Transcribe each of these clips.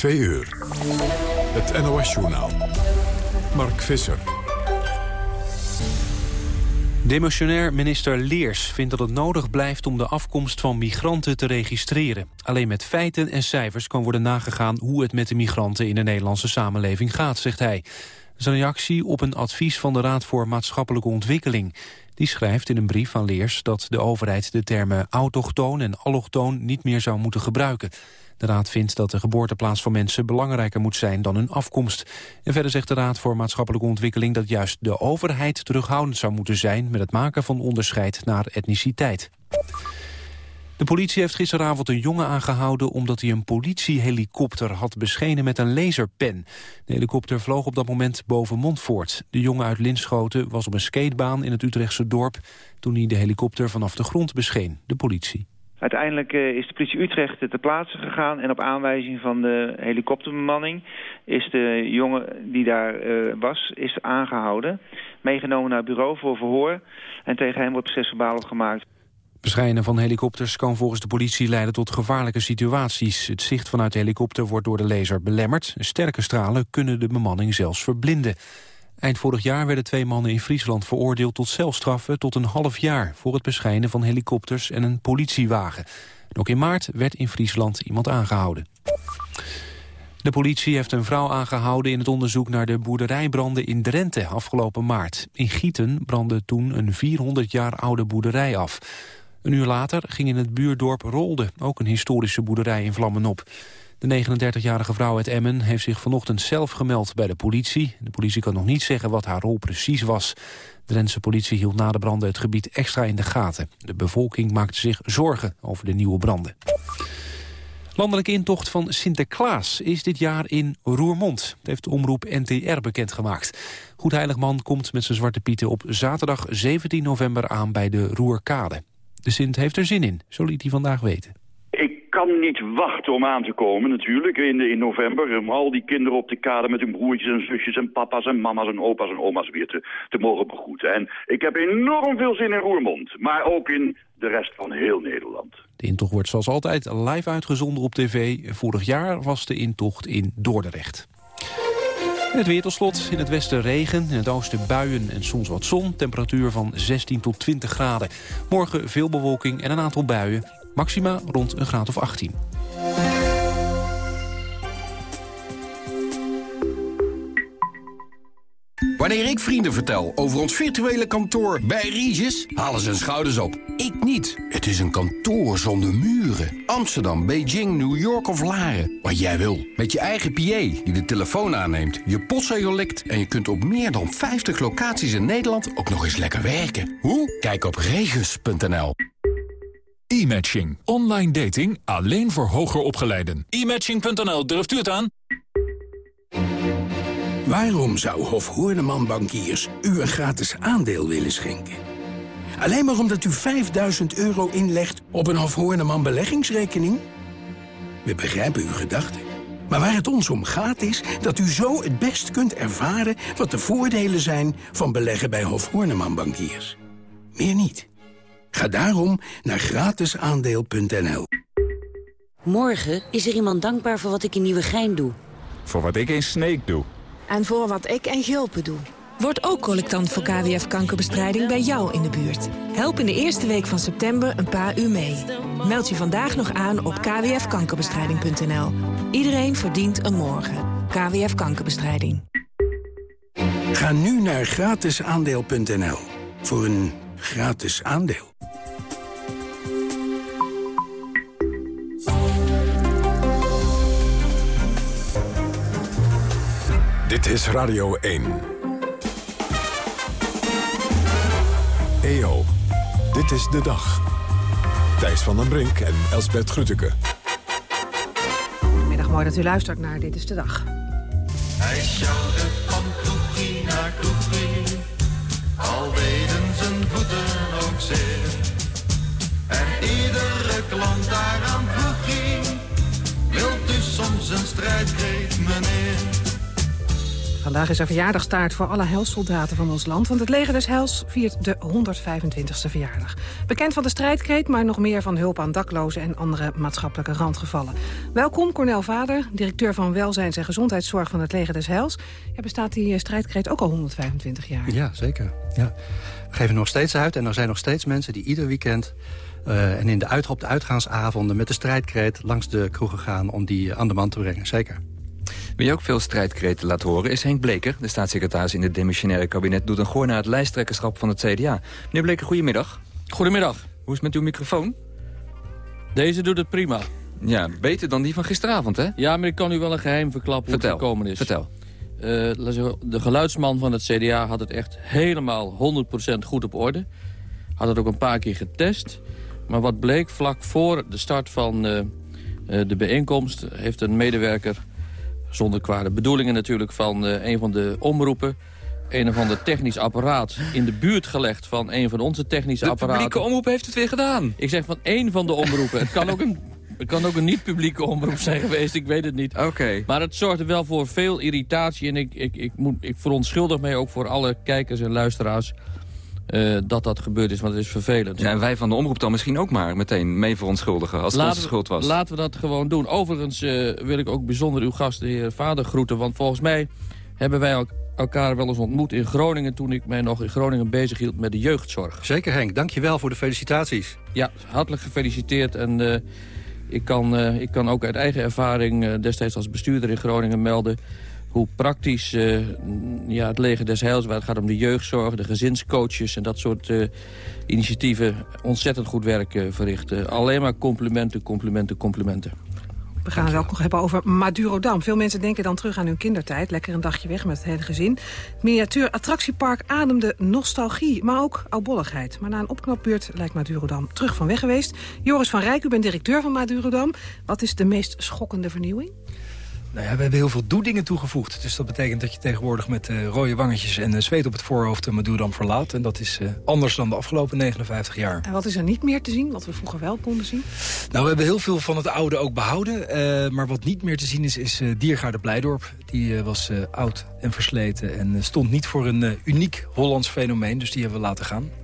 Twee uur. Het NOS-journaal. Mark Visser. Demissionair minister Leers vindt dat het nodig blijft om de afkomst van migranten te registreren. Alleen met feiten en cijfers kan worden nagegaan hoe het met de migranten in de Nederlandse samenleving gaat, zegt hij. Zijn reactie op een advies van de Raad voor Maatschappelijke Ontwikkeling. Die schrijft in een brief aan Leers dat de overheid de termen autochtoon en allochtoon niet meer zou moeten gebruiken. De Raad vindt dat de geboorteplaats van mensen belangrijker moet zijn dan hun afkomst. En verder zegt de Raad voor Maatschappelijke Ontwikkeling dat juist de overheid terughoudend zou moeten zijn met het maken van onderscheid naar etniciteit. De politie heeft gisteravond een jongen aangehouden omdat hij een politiehelikopter had beschenen met een laserpen. De helikopter vloog op dat moment boven Montfort. De jongen uit Linschoten was op een skatebaan in het Utrechtse dorp toen hij de helikopter vanaf de grond bescheen, de politie. Uiteindelijk uh, is de politie Utrecht ter plaatse gegaan en op aanwijzing van de helikopterbemanning is de jongen die daar uh, was, is aangehouden. Meegenomen naar het bureau voor verhoor en tegen hem wordt procesverbaal gemaakt. Beschijnen van helikopters kan volgens de politie leiden tot gevaarlijke situaties. Het zicht vanuit de helikopter wordt door de laser belemmerd. Sterke stralen kunnen de bemanning zelfs verblinden. Eind vorig jaar werden twee mannen in Friesland veroordeeld tot celstraffen tot een half jaar voor het beschijnen van helikopters en een politiewagen. ook in maart werd in Friesland iemand aangehouden. De politie heeft een vrouw aangehouden in het onderzoek naar de boerderijbranden in Drenthe afgelopen maart. In Gieten brandde toen een 400 jaar oude boerderij af. Een uur later ging in het buurdorp Rolde ook een historische boerderij in vlammen op. De 39-jarige vrouw uit Emmen heeft zich vanochtend zelf gemeld bij de politie. De politie kan nog niet zeggen wat haar rol precies was. De Drentse politie hield na de branden het gebied extra in de gaten. De bevolking maakte zich zorgen over de nieuwe branden. Landelijke intocht van Sinterklaas is dit jaar in Roermond. Dat heeft de omroep NTR bekendgemaakt. Goedheiligman komt met zijn zwarte pieten op zaterdag 17 november aan bij de Roerkade. De Sint heeft er zin in, zo liet hij vandaag weten kan niet wachten om aan te komen natuurlijk in, in november. Om al die kinderen op de kade met hun broertjes en zusjes en papa's en mama's en opa's en oma's weer te, te mogen begroeten. En ik heb enorm veel zin in Roermond, maar ook in de rest van heel Nederland. De intocht wordt zoals altijd live uitgezonden op tv. Vorig jaar was de intocht in Dordrecht. het weer tot slot. In het westen regen, in het oosten buien en soms wat zon. Temperatuur van 16 tot 20 graden. Morgen veel bewolking en een aantal buien. Maxima rond een graad of 18. Wanneer ik vrienden vertel over ons virtuele kantoor bij Regis, halen ze hun schouders op. Ik niet. Het is een kantoor zonder muren. Amsterdam, Beijing, New York of Laren. Wat jij wil. Met je eigen PA die de telefoon aanneemt, je postzegel likt... en je kunt op meer dan 50 locaties in Nederland ook nog eens lekker werken. Hoe? Kijk op regis.nl. E-matching. Online dating alleen voor hoger opgeleiden. E-matching.nl, durft u het aan? Waarom zou Hof Hoorneman Bankiers u een gratis aandeel willen schenken? Alleen maar omdat u 5000 euro inlegt op een Hof Hoorneman beleggingsrekening? We begrijpen uw gedachten. Maar waar het ons om gaat is dat u zo het best kunt ervaren... wat de voordelen zijn van beleggen bij Hof Hoorneman Bankiers. Meer niet. Ga daarom naar gratisaandeel.nl. Morgen is er iemand dankbaar voor wat ik in Nieuwegein doe. Voor wat ik in Sneek doe. En voor wat ik in Gulpen doe. Word ook collectant voor KWF-kankerbestrijding bij jou in de buurt. Help in de eerste week van september een paar uur mee. Meld je vandaag nog aan op kwfkankerbestrijding.nl. Iedereen verdient een morgen. KWF Kankerbestrijding. Ga nu naar gratisaandeel.nl voor een gratis aandeel. Dit is Radio 1. EO, dit is de dag. Thijs van den Brink en Elsbert Grütke. Goedemiddag, mooi dat u luistert naar Dit is de Dag. Hij sjouwde van kroegie naar kroegie, al weden zijn voeten ook zeer. En iedere klant daaraan vroeg wilt u soms een strijdkreet, meneer? Vandaag is er verjaardagstaart voor alle heilsoldaten van ons land... want het leger des Heils viert de 125ste verjaardag. Bekend van de strijdkreet, maar nog meer van hulp aan daklozen... en andere maatschappelijke randgevallen. Welkom, Cornel Vader, directeur van Welzijns- en Gezondheidszorg... van het leger des Heils. Ja, bestaat die eh, strijdkreet ook al 125 jaar? Ja, zeker. Ja. We geven nog steeds uit en er zijn nog steeds mensen die ieder weekend... Uh, en in de uit, op de uitgaansavonden met de strijdkreet langs de kroegen gaan... om die aan de man te brengen, zeker. Wie ook veel strijdkreten laat horen is Henk Bleker. De staatssecretaris in het demissionaire kabinet doet een gooi naar het lijsttrekkerschap van het CDA. Meneer Bleker, goedemiddag. Goedemiddag. Hoe is het met uw microfoon? Deze doet het prima. Ja, beter dan die van gisteravond, hè? Ja, maar ik kan u wel een geheim verklappen Vertel. hoe het gekomen is. Vertel. Uh, de geluidsman van het CDA had het echt helemaal 100% goed op orde. Had het ook een paar keer getest. Maar wat bleek, vlak voor de start van uh, uh, de bijeenkomst... heeft een medewerker zonder kwade bedoelingen natuurlijk van uh, een van de omroepen... een of ander technisch apparaat in de buurt gelegd van een van onze technische de apparaten. De publieke omroep heeft het weer gedaan. Ik zeg van één van de omroepen. het kan ook een... Het kan ook een niet-publieke omroep zijn geweest, ik weet het niet. Oké. Okay. Maar het zorgde wel voor veel irritatie. En ik, ik, ik, moet, ik verontschuldig mij ook voor alle kijkers en luisteraars... Uh, dat dat gebeurd is, want het is vervelend. Ja, en wij van de omroep dan misschien ook maar meteen mee verontschuldigen... als het laten onze schuld was. Laten we dat gewoon doen. Overigens uh, wil ik ook bijzonder uw gast, de heer Vader, groeten. Want volgens mij hebben wij elkaar wel eens ontmoet in Groningen... toen ik mij nog in Groningen bezig hield met de jeugdzorg. Zeker Henk, dankjewel voor de felicitaties. Ja, hartelijk gefeliciteerd. En uh, ik, kan, ik kan ook uit eigen ervaring destijds als bestuurder in Groningen melden hoe praktisch uh, ja, het leger des heils... waar het gaat om de jeugdzorg, de gezinscoaches... en dat soort uh, initiatieven ontzettend goed werk uh, verrichten. Alleen maar complimenten, complimenten, complimenten. We gaan het ook nog hebben over Madurodam. Veel mensen denken dan terug aan hun kindertijd. Lekker een dagje weg met het gezin. Miniatuur attractiepark ademde nostalgie, maar ook oudbolligheid. Maar na een opknapbeurt lijkt Madurodam terug van weg geweest. Joris van Rijk, u bent directeur van Madurodam. Wat is de meest schokkende vernieuwing? Nou ja, we hebben heel veel doedingen toegevoegd. Dus dat betekent dat je tegenwoordig met uh, rode wangetjes en uh, zweet op het voorhoofd de Madurodam verlaat. En dat is uh, anders dan de afgelopen 59 jaar. En wat is er niet meer te zien, wat we vroeger wel konden zien? Nou, we hebben heel veel van het oude ook behouden. maar wat niet meer te zien is, is Diergaarde Blijdorp. Die was oud en versleten en stond niet voor een uniek Hollands fenomeen. Dus die hebben we laten gaan.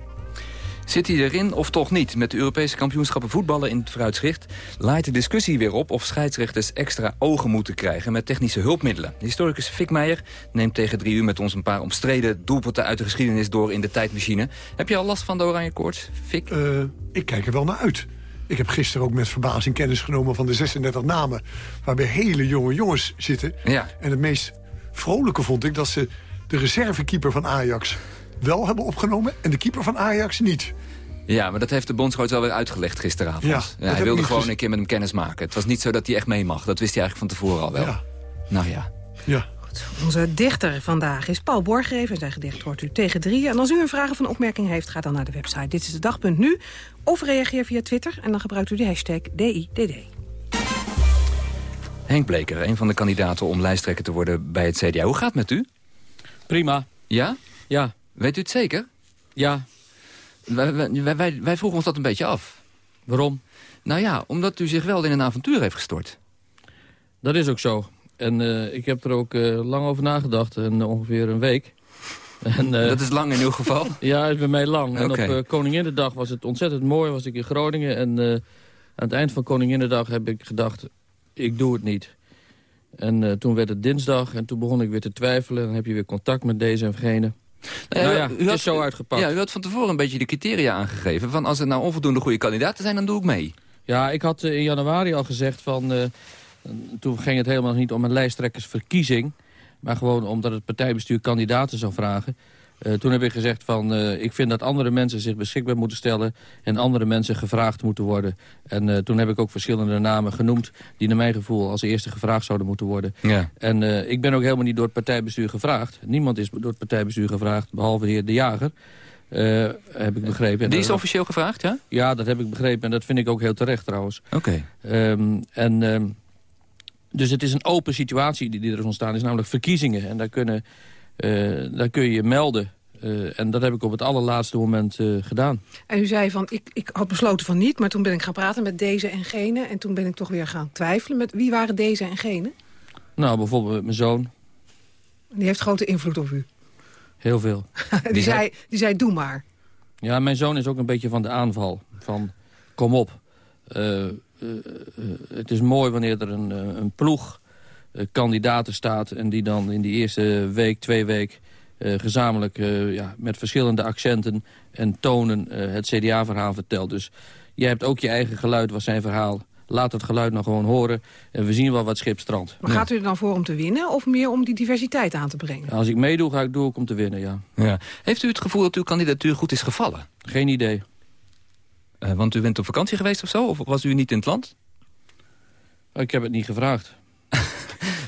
Zit hij erin of toch niet? Met de Europese kampioenschappen voetballen in het vooruitzicht... laait de discussie weer op of scheidsrechters extra ogen moeten krijgen... met technische hulpmiddelen. De historicus Fik Meijer neemt tegen drie uur met ons... een paar omstreden doelpunten uit de geschiedenis door in de tijdmachine. Heb je al last van de oranje koorts, Fik? Uh, ik kijk er wel naar uit. Ik heb gisteren ook met verbazing kennis genomen van de 36 namen... waarbij hele jonge jongens zitten. Ja. En het meest vrolijke vond ik dat ze de reservekeeper van Ajax wel hebben opgenomen en de keeper van Ajax niet. Ja, maar dat heeft de bondscoach wel weer uitgelegd gisteravond. Ja, ja, hij wilde gewoon een keer met hem kennis maken. Het was niet zo dat hij echt mee mag. Dat wist hij eigenlijk van tevoren al wel. Ja. Nou ja. Ja. Goed, onze dichter vandaag is Paul Borgreven. Zijn gedicht hoort u tegen drie. En als u een vraag of een opmerking heeft, ga dan naar de website. Dit is de dag.nu. Of reageer via Twitter en dan gebruikt u de hashtag DIDD. Henk Bleker, een van de kandidaten om lijsttrekker te worden bij het CDA. Hoe gaat het met u? Prima. Ja? Ja. Weet u het zeker? Ja. Wij, wij, wij, wij vroegen ons dat een beetje af. Waarom? Nou ja, omdat u zich wel in een avontuur heeft gestort. Dat is ook zo. En uh, ik heb er ook uh, lang over nagedacht. En uh, ongeveer een week. En, dat is lang in uw geval? ja, is bij mij lang. Okay. En op Koninginnedag was het ontzettend mooi. Was ik in Groningen. En aan het eind van Koninginnedag heb ik gedacht... ik doe het niet. En toen werd het dinsdag. En toen begon ik weer te twijfelen. Dan heb je weer contact met deze en gene. Nou, nou ja, u, had, is zo uitgepakt. Ja, u had van tevoren een beetje de criteria aangegeven. Van als er nou onvoldoende goede kandidaten zijn, dan doe ik mee. Ja, ik had uh, in januari al gezegd van... Uh, toen ging het helemaal niet om een lijsttrekkersverkiezing... maar gewoon omdat het partijbestuur kandidaten zou vragen. Uh, toen heb ik gezegd van, uh, ik vind dat andere mensen zich beschikbaar moeten stellen... en andere mensen gevraagd moeten worden. En uh, toen heb ik ook verschillende namen genoemd... die naar mijn gevoel als eerste gevraagd zouden moeten worden. Ja. En ik ben ook helemaal niet door het partijbestuur gevraagd. Niemand is door het partijbestuur gevraagd, behalve de heer De Jager... heb ik begrepen. En die is officieel gevraagd, ja? Ja, dat heb ik begrepen en dat vind ik ook heel terecht trouwens. Oké. Okay. Um, en... Um, dus het is een open situatie die, die er is ontstaan. is namelijk verkiezingen. En daar, kunnen, uh, daar kun je je melden. Uh, en dat heb ik op het allerlaatste moment uh, gedaan. En u zei van, ik, ik had besloten van niet... maar toen ben ik gaan praten met deze en gene... en toen ben ik toch weer gaan twijfelen. Met wie waren deze en gene? Nou, bijvoorbeeld mijn zoon. Die heeft grote invloed op u. Heel veel. die, zei, die zei, doe maar. Ja, mijn zoon is ook een beetje van de aanval. Van, kom op. Uh, het is mooi wanneer er een, een ploeg kandidaten staat... en die dan in die eerste week, twee week... gezamenlijk ja, met verschillende accenten en tonen het CDA-verhaal vertelt. Dus jij hebt ook je eigen geluid, was zijn verhaal. Laat het geluid nou gewoon horen en we zien wel wat schip strandt. Maar gaat u er dan voor om te winnen of meer om die diversiteit aan te brengen? Als ik meedoe, ga ik doe ik om te winnen, ja. ja. Heeft u het gevoel dat uw kandidatuur goed is gevallen? Geen idee. Uh, want u bent op vakantie geweest of zo? Of was u niet in het land? Ik heb het niet gevraagd.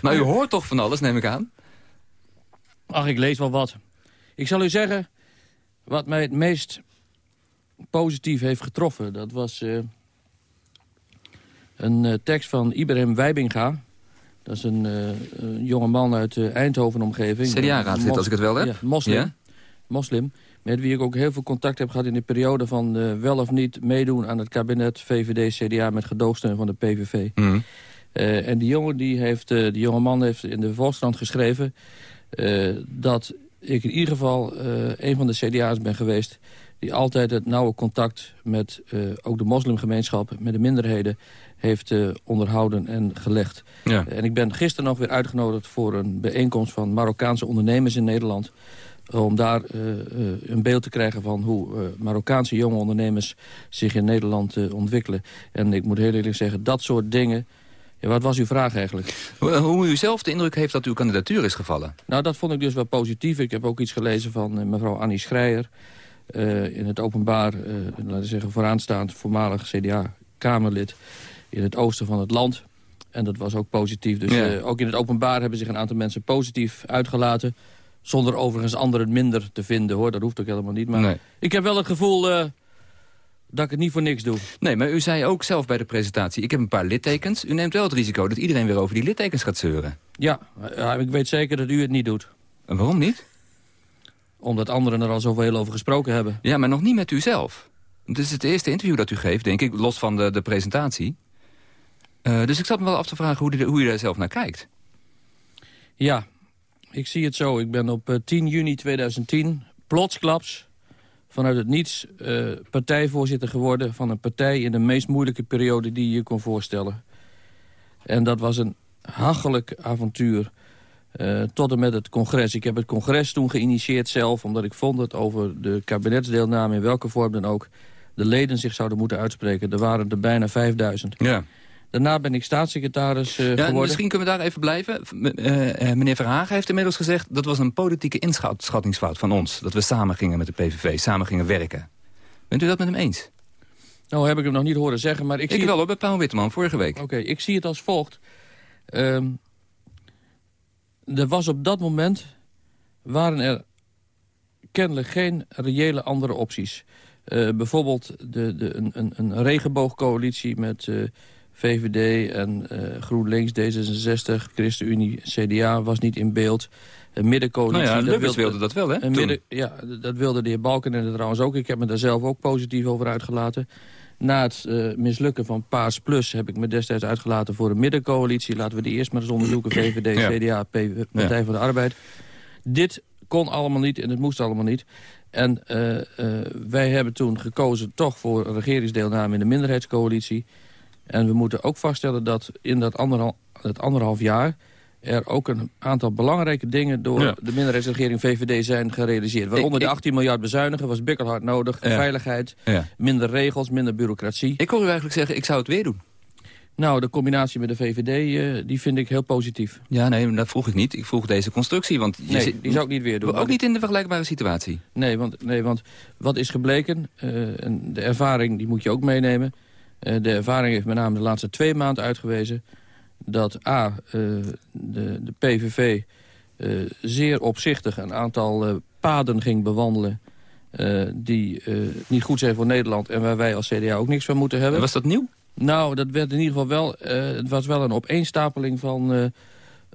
Maar u hoort toch van alles, neem ik aan? Ach, ik lees wel wat. Ik zal u zeggen, wat mij het meest positief heeft getroffen... dat was uh, een uh, tekst van Ibrahim Wijbinga. Dat is een, uh, een jonge man uit de Eindhoven-omgeving. CDA-raadslid, als ik het wel heb. Ja, moslim. Ja? Moslim. Met wie ik ook heel veel contact heb gehad in de periode van wel of niet meedoen aan het kabinet VVD-CDA met gedoogsteun van de PVV. Mm. En die jongen, die heeft, die jonge man heeft in de Volkskrant geschreven dat ik in ieder geval een van de CDA's ben geweest die altijd het nauwe contact met ook de moslimgemeenschap... met de minderheden heeft onderhouden en gelegd. Ja. En ik ben gisteren nog weer uitgenodigd voor een bijeenkomst... van Marokkaanse ondernemers in Nederland... om daar uh, een beeld te krijgen van hoe Marokkaanse jonge ondernemers... zich in Nederland ontwikkelen. En ik moet heel eerlijk zeggen, dat soort dingen... Ja, wat was uw vraag eigenlijk? Hoe, hoe u zelf de indruk heeft dat uw kandidatuur is gevallen? Nou, dat vond ik dus wel positief. Ik heb ook iets gelezen van mevrouw Annie Schreier... Uh, in het openbaar, uh, laten we zeggen vooraanstaand voormalig CDA-Kamerlid in het oosten van het land. En dat was ook positief. Dus ja. uh, ook in het openbaar hebben zich een aantal mensen positief uitgelaten. Zonder overigens anderen minder te vinden, hoor. Dat hoeft ook helemaal niet. Maar nee. ik heb wel het gevoel dat ik het niet voor niks doe. Nee, maar u zei ook zelf bij de presentatie... ik heb een paar littekens. U neemt wel het risico dat iedereen weer over die littekens gaat zeuren. Ja, ik weet zeker dat u het niet doet. En waarom niet? Omdat anderen er al zoveel over gesproken hebben. Ja, maar nog niet met u zelf. Het is het eerste interview dat u geeft, denk ik, los van de, de presentatie. Uh, dus ik zat me wel af te vragen hoe, de, hoe u daar zelf naar kijkt. Ja, ik zie het zo. Ik ben op uh, 10 juni 2010 plotsklaps vanuit het niets uh, partijvoorzitter geworden... van een partij in de meest moeilijke periode die je je kon voorstellen. En dat was een hachelijk avontuur... Uh, tot en met het congres. Ik heb het congres toen geïnitieerd zelf... omdat ik vond dat over de kabinetsdeelname in welke vorm dan ook... de leden zich zouden moeten uitspreken. Er waren er bijna 5000. Ja. Daarna ben ik staatssecretaris uh, ja, geworden. Misschien kunnen we daar even blijven. Uh, meneer Verhagen heeft inmiddels gezegd... dat was een politieke inschattingsfout van ons. Dat we samen gingen met de PVV, samen gingen werken. Bent u dat met hem eens? Nou, heb ik hem nog niet horen zeggen, maar ik, ik zie... wel hoor, bij Paul Witteman, vorige week. Oké, okay, ik zie het als volgt. Um, er was op dat moment... waren er kennelijk geen reële andere opties. Uh, bijvoorbeeld de, de, een, een, een regenboogcoalitie met VVD en uh, GroenLinks, D66, ChristenUnie, CDA was niet in beeld. Een middencoalitie... Nou ja, Lubbers wilde dat wel, hè? Een midden, ja, dat wilde de heer Balkenende trouwens ook. Ik heb me daar zelf ook positief over uitgelaten. Na het uh, mislukken van Paas Plus heb ik me destijds uitgelaten voor een middencoalitie. Laten we die eerst maar eens onderzoeken. VVD, Ja. CDA, P, Partij Ja. van de Arbeid. Dit kon allemaal niet en het moest allemaal niet. En eh, eh, wij hebben toen gekozen toch voor regeringsdeelname in de minderheidscoalitie. En we moeten ook vaststellen dat in dat anderhal, het anderhalf jaar... er ook een aantal belangrijke dingen door Ja. de minderheidsregering VVD zijn gerealiseerd. Waaronder Ik- die 18 miljard bezuinigen was bikkelhard nodig. Ja. Veiligheid, Ja. minder regels, minder bureaucratie. Ik hoor u eigenlijk zeggen, ik zou het weer doen. Nou, de combinatie met de VVD, eh, die vind ik heel positief. Ja, nee, dat vroeg ik niet. Ik vroeg deze constructie, want... je Nee, zit- die zou ik niet weer doen. Ook niet in de vergelijkbare situatie. Nee, want, nee, want wat is gebleken, eh, en de ervaring die moet je ook meenemen. Eh, de ervaring heeft met name de laatste twee maanden uitgewezen... dat A, eh, de, de PVV eh, zeer opzichtig een aantal paden ging bewandelen... die niet goed zijn voor Nederland en waar wij als CDA ook niks van moeten hebben. Was dat nieuw? Nou, dat werd in ieder geval wel... het was wel een opeenstapeling van,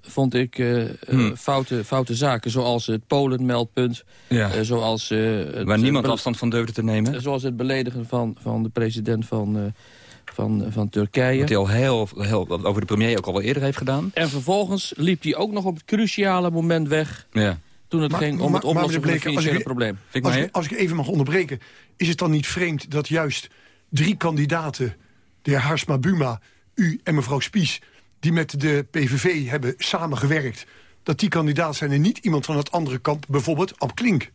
vond ik, eh, eh, Hmm. foute, foute zaken. Zoals het Polen-meldpunt. Ja. eh, zoals, eh, het, Waar niemand afstand van durfde te nemen. Zoals het beledigen van, van de president van, eh, van, van Turkije. Wat hij al heel, heel, over de premier ook al wel eerder heeft gedaan. En vervolgens liep hij ook nog op het cruciale moment weg... Ja. toen het Maar- ging om maar- het oplossen van het als financiële ik- probleem. Als ik, als ik even mag onderbreken, is het dan niet vreemd dat juist drie kandidaten, de heer Harsma Buma, u en mevrouw Spies, die met de PVV hebben samengewerkt, dat die kandidaat zijn en niet iemand van het andere kamp, bijvoorbeeld Ab Klink?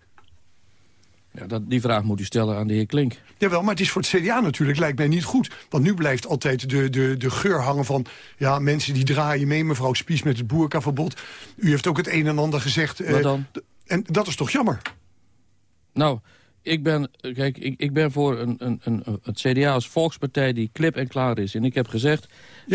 Ja, dat, die vraag moet u stellen aan de heer Klink. Jawel, maar het is voor het CDA natuurlijk, lijkt mij niet goed. Want nu blijft altijd de, de, de geur hangen van... ja, mensen die draaien mee, mevrouw Spies met het boerkaverbod. U heeft ook het een en ander gezegd. eh, Wat dan? En dat is toch jammer? Nou, ik ben, kijk, ik, ik ben voor een, een, een, het CDA als volkspartij die klip en klaar is. En ik heb gezegd,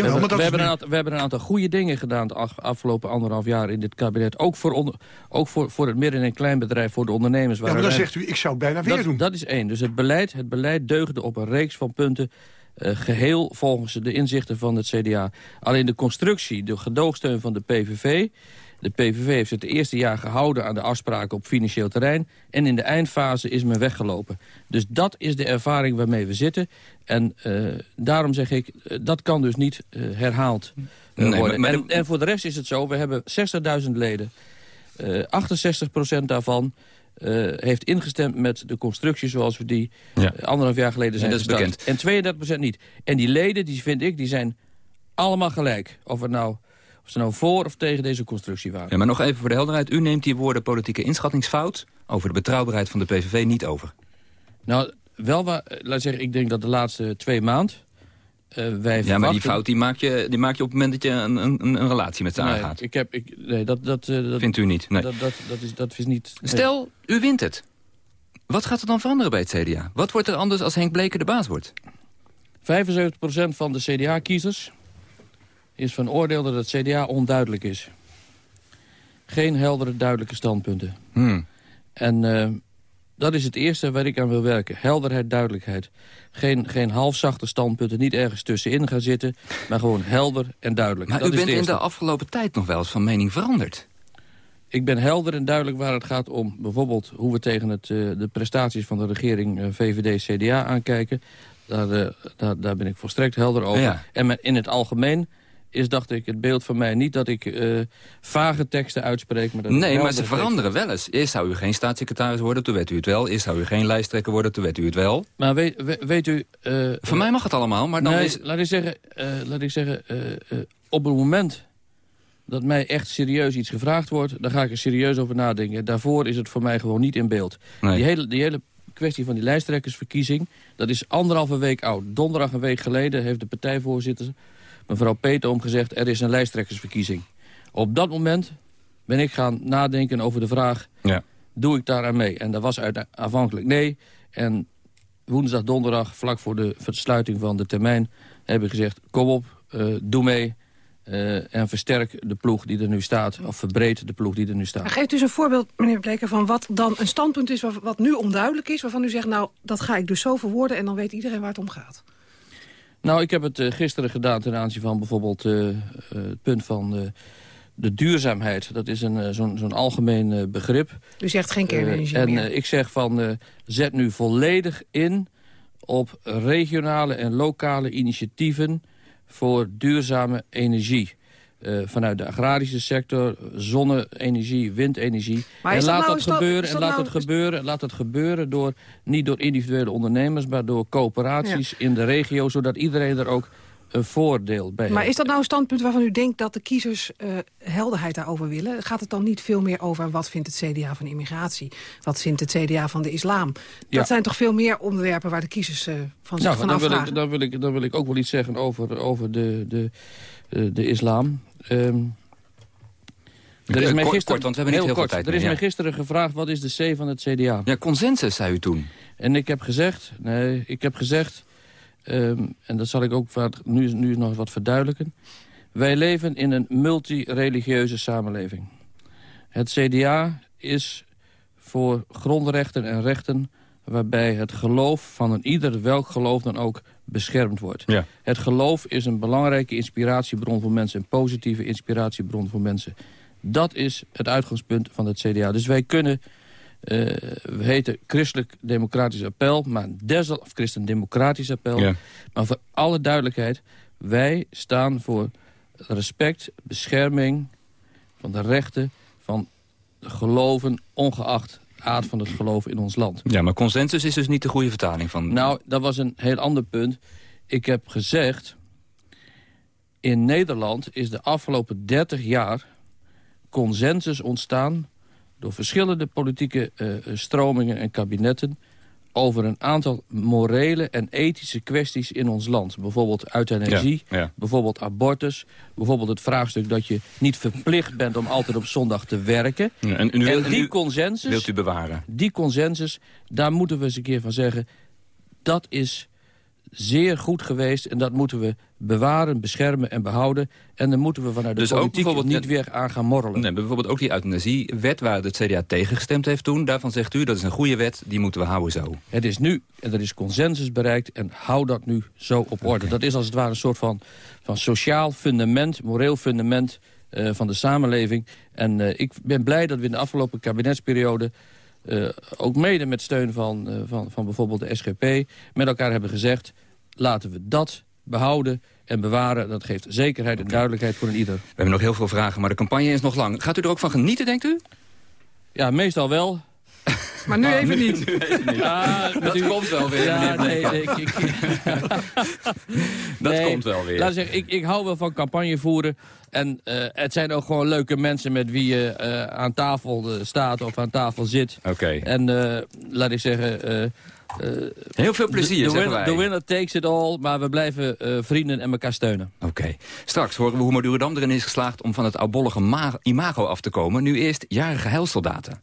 we, hebben, we, hebben nu- een aantal, we hebben een aantal goede dingen gedaan... de af- afgelopen anderhalf jaar in dit kabinet. Ook voor, onder, ook voor, voor het midden- en kleinbedrijf, voor de ondernemers. Ja, maar dan zegt u, ik zou het bijna weer dat, doen. Dat is één. Dus het beleid, het beleid deugde op een reeks van punten... eh, geheel volgens de inzichten van het CDA. Alleen de constructie, de gedoogsteun van de PVV... De PVV heeft het eerste jaar gehouden aan de afspraken op financieel terrein... en in de eindfase is men weggelopen. Dus dat is de ervaring waarmee we zitten. En eh, daarom zeg ik, eh, dat kan dus niet eh, herhaald Nee, worden. maar- maar en, en voor de rest is het zo, we hebben 60.000 leden. Eh 68% daarvan heeft ingestemd met de constructie zoals we die Ja. anderhalf jaar geleden zijn dat is gestart. En 32% niet. En die leden, die vind ik, die zijn allemaal gelijk. Of, het nou, of ze nou voor of tegen deze constructie waren. Ja, maar nog even voor de helderheid. U neemt die woorden politieke inschattingsfout... over de betrouwbaarheid van de PVV niet over. Nou, wel waar, eh, laat ik zeggen, ik denk dat de laatste twee maanden... eh wij Ja, maar die fout die maak, je, die maak je op het moment dat je een, een, een relatie met ze Nee, aangaat. ik heb, ik, nee, dat, dat, eh, dat, Vindt u niet? Nee. Dat, dat, dat, is, dat is niet... Stel, u wint het. Wat gaat er dan veranderen bij het CDA? Wat wordt er anders als Henk Bleker de baas wordt? 75% van de CDA-kiezers is van oordeel dat het CDA onduidelijk is. Geen heldere, duidelijke standpunten. Hmm. En eh, dat is het eerste waar ik aan wil werken. Helderheid, duidelijkheid. Geen, geen halfzachte standpunten, niet ergens tussenin gaan zitten... maar gewoon helder en duidelijk. Maar dat u is bent in de afgelopen tijd nog wel eens van mening veranderd. Ik ben helder en duidelijk waar het gaat om bijvoorbeeld hoe we tegen het, eh, de prestaties van de regering eh, VVD-CDA aankijken. Daar, daar, daar ben ik volstrekt helder over. Ja. En in het algemeen is, dacht ik, het beeld van mij niet dat ik eh, vage teksten uitspreek. Maar dat Nee, maar ze veranderen wel eens. Eerst zou u geen staatssecretaris worden, toen werd u het wel. Eerst zou u geen lijsttrekker worden, toen werd u het wel. Maar weet, we- weet u... eh, Voor mij mag het allemaal, maar dan nee, is... laat ik zeggen, eh, laat ik zeggen op het moment dat mij echt serieus iets gevraagd wordt... dan ga ik er serieus over nadenken. Daarvoor is het voor mij gewoon niet in beeld. Nee. Die, hele, die hele kwestie van die lijsttrekkersverkiezing... dat is anderhalve week oud. Donderdag een week geleden heeft de partijvoorzitter... mevrouw Peetoom gezegd, er is een lijsttrekkersverkiezing. Op dat moment ben ik gaan nadenken over de vraag... Ja. doe ik daar aan mee? En dat was uit, aanvankelijk nee. En woensdag, donderdag, vlak voor de versluiting van de termijn... heb ik gezegd, kom op, eh, doe mee... eh, en versterk de ploeg die er nu staat. Of verbreed de ploeg die er nu staat. Maar geeft u eens een voorbeeld, meneer Bleker, van wat dan een standpunt is... wat, wat nu onduidelijk is, waarvan u zegt, nou, dat ga ik dus zo verwoorden... en dan weet iedereen waar het om gaat. Nou, ik heb het eh, gisteren gedaan ten aanzien van bijvoorbeeld eh, eh, het punt van de duurzaamheid. Dat is een, zo'n zo'n algemeen begrip. U zegt geen kernenergie en meer. ik zeg van, zet nu volledig in op regionale en lokale initiatieven voor duurzame energie. Eh, vanuit de agrarische sector, zonne-energie, windenergie. En laat nou- dat gebeuren, en laat nou- het gebeuren, laat het gebeuren door, niet door individuele ondernemers, maar door coöperaties in de regio, zodat iedereen er ook een voordeel bij Maar is dat nou een standpunt waarvan u denkt dat de kiezers eh, helderheid daarover willen? Gaat het dan niet veel meer over wat vindt het CDA van immigratie? Wat vindt het CDA van de islam? Ja. Dat zijn toch veel meer onderwerpen waar de kiezers eh, van zich Nou, van dan wil, ik, dan, wil ik, dan wil ik ook wel iets zeggen over, over de, de, eh, de islam. Ehm, er is mij kort, gisteren, kort, want we hebben niet heel veel kort, tijd Er is meer, mij ja. gisteren gevraagd, wat is de C van het CDA? Ja, consensus, zei u toen. En ik heb gezegd, nee, ik heb gezegd... ehm, en dat zal ik ook wat, nu, nu nog wat verduidelijken. Wij leven in een multireligieuze samenleving. Het CDA is voor grondrechten en rechten... waarbij het geloof van een ieder, welk geloof dan ook, beschermd wordt. Ja. Het geloof is een belangrijke inspiratiebron voor mensen... een positieve inspiratiebron voor mensen. Dat is het uitgangspunt van het CDA. Dus wij kunnen we heten Christelijk Democratisch Appel, maar desal, of Christen Democratisch Appel. Ja. Maar voor alle duidelijkheid, wij staan voor respect, bescherming van de rechten van geloven, ongeacht aard van het geloof in ons land. Ja, maar consensus is dus niet de goede vertaling van... Nou, dat was een heel ander punt. Ik heb gezegd... in Nederland is de afgelopen 30 jaar consensus ontstaan... door verschillende politieke eh, stromingen en kabinetten... over een aantal morele en ethische kwesties in ons land. Bijvoorbeeld euthanasie, Ja, ja. bijvoorbeeld abortus... bijvoorbeeld het vraagstuk dat je niet verplicht bent om altijd op zondag te werken. Ja, en u wil- en die u consensus... wilt u bewaren. Die consensus, daar moeten we eens een keer van zeggen... dat is zeer goed geweest en dat moeten we bewaren, beschermen en behouden. En dan moeten we vanuit de Dus politiek niet weer aan gaan morrelen. Nee, bijvoorbeeld ook die euthanasiewet waar het CDA tegen gestemd heeft toen. Daarvan zegt u, dat is een goede wet, die moeten we houden zo. Het is nu, en er is consensus bereikt, en hou dat nu zo op orde. Dat is als het ware een soort van, van sociaal fundament, moreel fundament eh, van de samenleving. En eh, ik ben blij dat we in de afgelopen kabinetsperiode... eh, ook mede met steun van, van, van bijvoorbeeld de SGP... met elkaar hebben gezegd, laten we dat behouden en bewaren. Dat geeft zekerheid en duidelijkheid voor een ieder. We hebben nog heel veel vragen, maar de campagne is nog lang. Gaat u er ook van genieten, denkt u? Ja, meestal wel. Maar nu even niet. Ja, Dat natuurlijk- komt wel weer, Ja, nee, ik, ik, Dat Nee, komt wel weer. Laat ik zeggen, ik, ik hou wel van campagne voeren. En eh, het zijn ook gewoon leuke mensen met wie je eh, aan tafel eh, staat of aan tafel zit. Oké. En eh, laat ik zeggen... eh, Heel veel plezier, zeggen winner, wij. the winner takes it all, maar we blijven eh, vrienden en elkaar steunen. Oké. Straks horen we hoe Madurodam erin is geslaagd om van het oudbollige ma- imago af te komen. Nu eerst jarige heilsoldaten.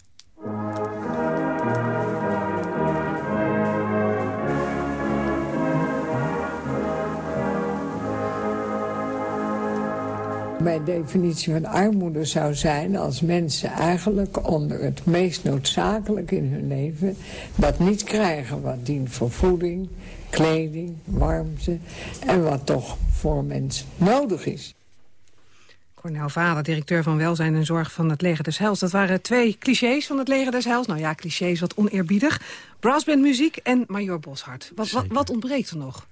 Mijn definitie van armoede zou zijn als mensen eigenlijk onder het meest noodzakelijke in hun leven dat niet krijgen wat dient voor voeding, kleding, warmte en wat toch voor een mens nodig is. Cornel Vader, directeur van Welzijn en Zorg van het Leger des Heils. Dat waren twee clichés van het Leger des Heils. Nou ja, clichés wat oneerbiedig. Brassbandmuziek en Major Boshart. Wat, wat, wat ontbreekt er nog?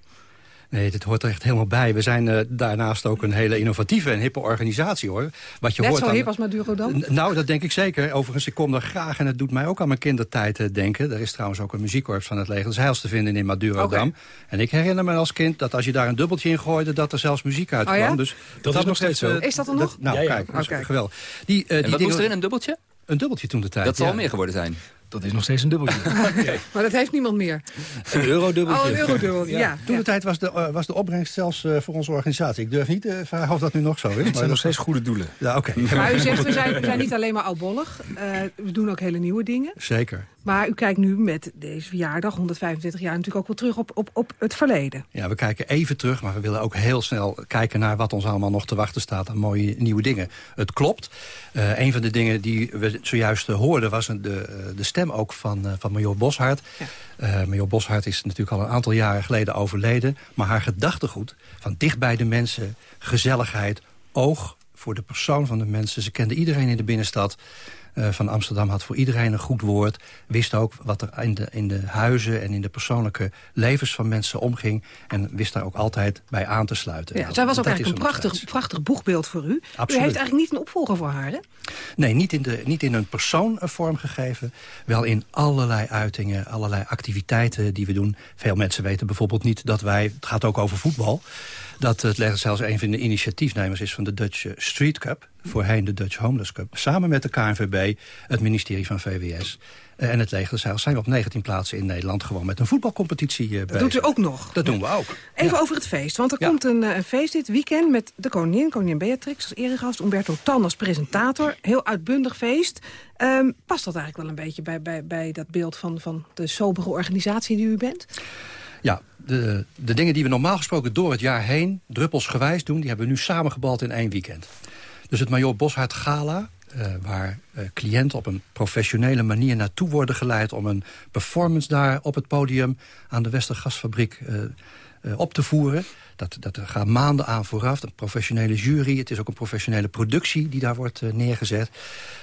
Nee, dit hoort er echt helemaal bij. We zijn eh, daarnaast ook een hele innovatieve en hippe organisatie, hoor. Wat je Net hoort zo aan- hip als Madurodam? N- Nou, dat denk ik zeker. Overigens, ik kom daar graag en het doet mij ook aan mijn kindertijd eh, denken. Er is trouwens ook een muziekkorps van het leger des Heils te vinden in Madurodam. Oké. En ik herinner me als kind dat als je daar een dubbeltje in gooide... dat er zelfs muziek uit Oh kwam. ja? Dus Dat is nog steeds zo. eh, Is dat er nog? nou, Ja, ja. kijk, dat is Oké. geweldig. Die, En die wat dingen- moest erin, een dubbeltje? Een dubbeltje toen de tijd. Dat zal ja. meer geworden zijn. Dat is nog steeds een dubbeltje. Maar dat heeft niemand meer. Een eurodubbeltje. Oh, een eurodubbeltje, ja. Toen de tijd was de, eh, was de opbrengst zelfs eh, voor onze organisatie. Ik durf niet te vragen of dat nu nog zo is. Het maar zijn nog steeds goede doelen. Ja, oké. Maar u zegt, we zijn, we zijn niet alleen maar oudbollig. Eh, we doen ook hele nieuwe dingen. Zeker. Maar u kijkt nu met deze verjaardag, 125 jaar... natuurlijk ook wel terug op, op, op het verleden. Ja, we kijken even terug, maar we willen ook heel snel kijken naar wat ons allemaal nog te wachten staat aan mooie nieuwe dingen. Het klopt. Eh, een van de dingen die we zojuist eh, hoorden was de, eh, de stem ook van, eh, van Major Boshart. Eh Major Boshart is natuurlijk al een aantal jaren geleden overleden. Maar haar gedachtegoed van dicht bij de mensen, gezelligheid, oog voor de persoon van de mensen. Ze kende iedereen in de binnenstad eh, van Amsterdam, had voor iedereen een goed woord. Wist ook wat er in de, in de huizen en in de persoonlijke levens van mensen omging. En wist daar ook altijd bij aan te sluiten. Ja, Nou, zij was ook dat eigenlijk een prachtig, prachtig boegbeeld voor u. U heeft Absoluut. eigenlijk niet een opvolger voor haar, hè? Nee, niet in, de, niet in een persoon vorm gegeven. Wel in allerlei uitingen, allerlei activiteiten die we doen. Veel mensen weten bijvoorbeeld niet dat wij... het gaat ook over voetbal... dat het leger zelfs een van de initiatiefnemers is van de Dutch eh, Street Cup. Voorheen de Dutch Homeless Cup. Samen met de KNVB, het ministerie van VWS... eh, en het leger Heils zijn we op 19 plaatsen in Nederland... gewoon met een voetbalcompetitie eh, Dat doet u ook nog. Dat doen we ook. Even over het feest, want er Ja. komt een, een feest dit weekend... met de koningin, koningin Beatrix als eregast... Umberto Tan als presentator. Heel uitbundig feest. Ehm, past dat eigenlijk wel een beetje bij, bij, bij dat beeld van, van de sobere organisatie die u bent? Ja, de, de dingen die we normaal gesproken door het jaar heen... druppelsgewijs doen, die hebben we nu samengebald in één weekend. Dus het Major Boshart Gala, eh, waar eh, cliënten op een professionele manier naartoe worden geleid... om een performance daar op het podium aan de Westergasfabriek... eh, op te voeren. Dat, dat er gaat maanden aan vooraf. Een professionele jury. Het is ook een professionele productie die daar wordt neergezet.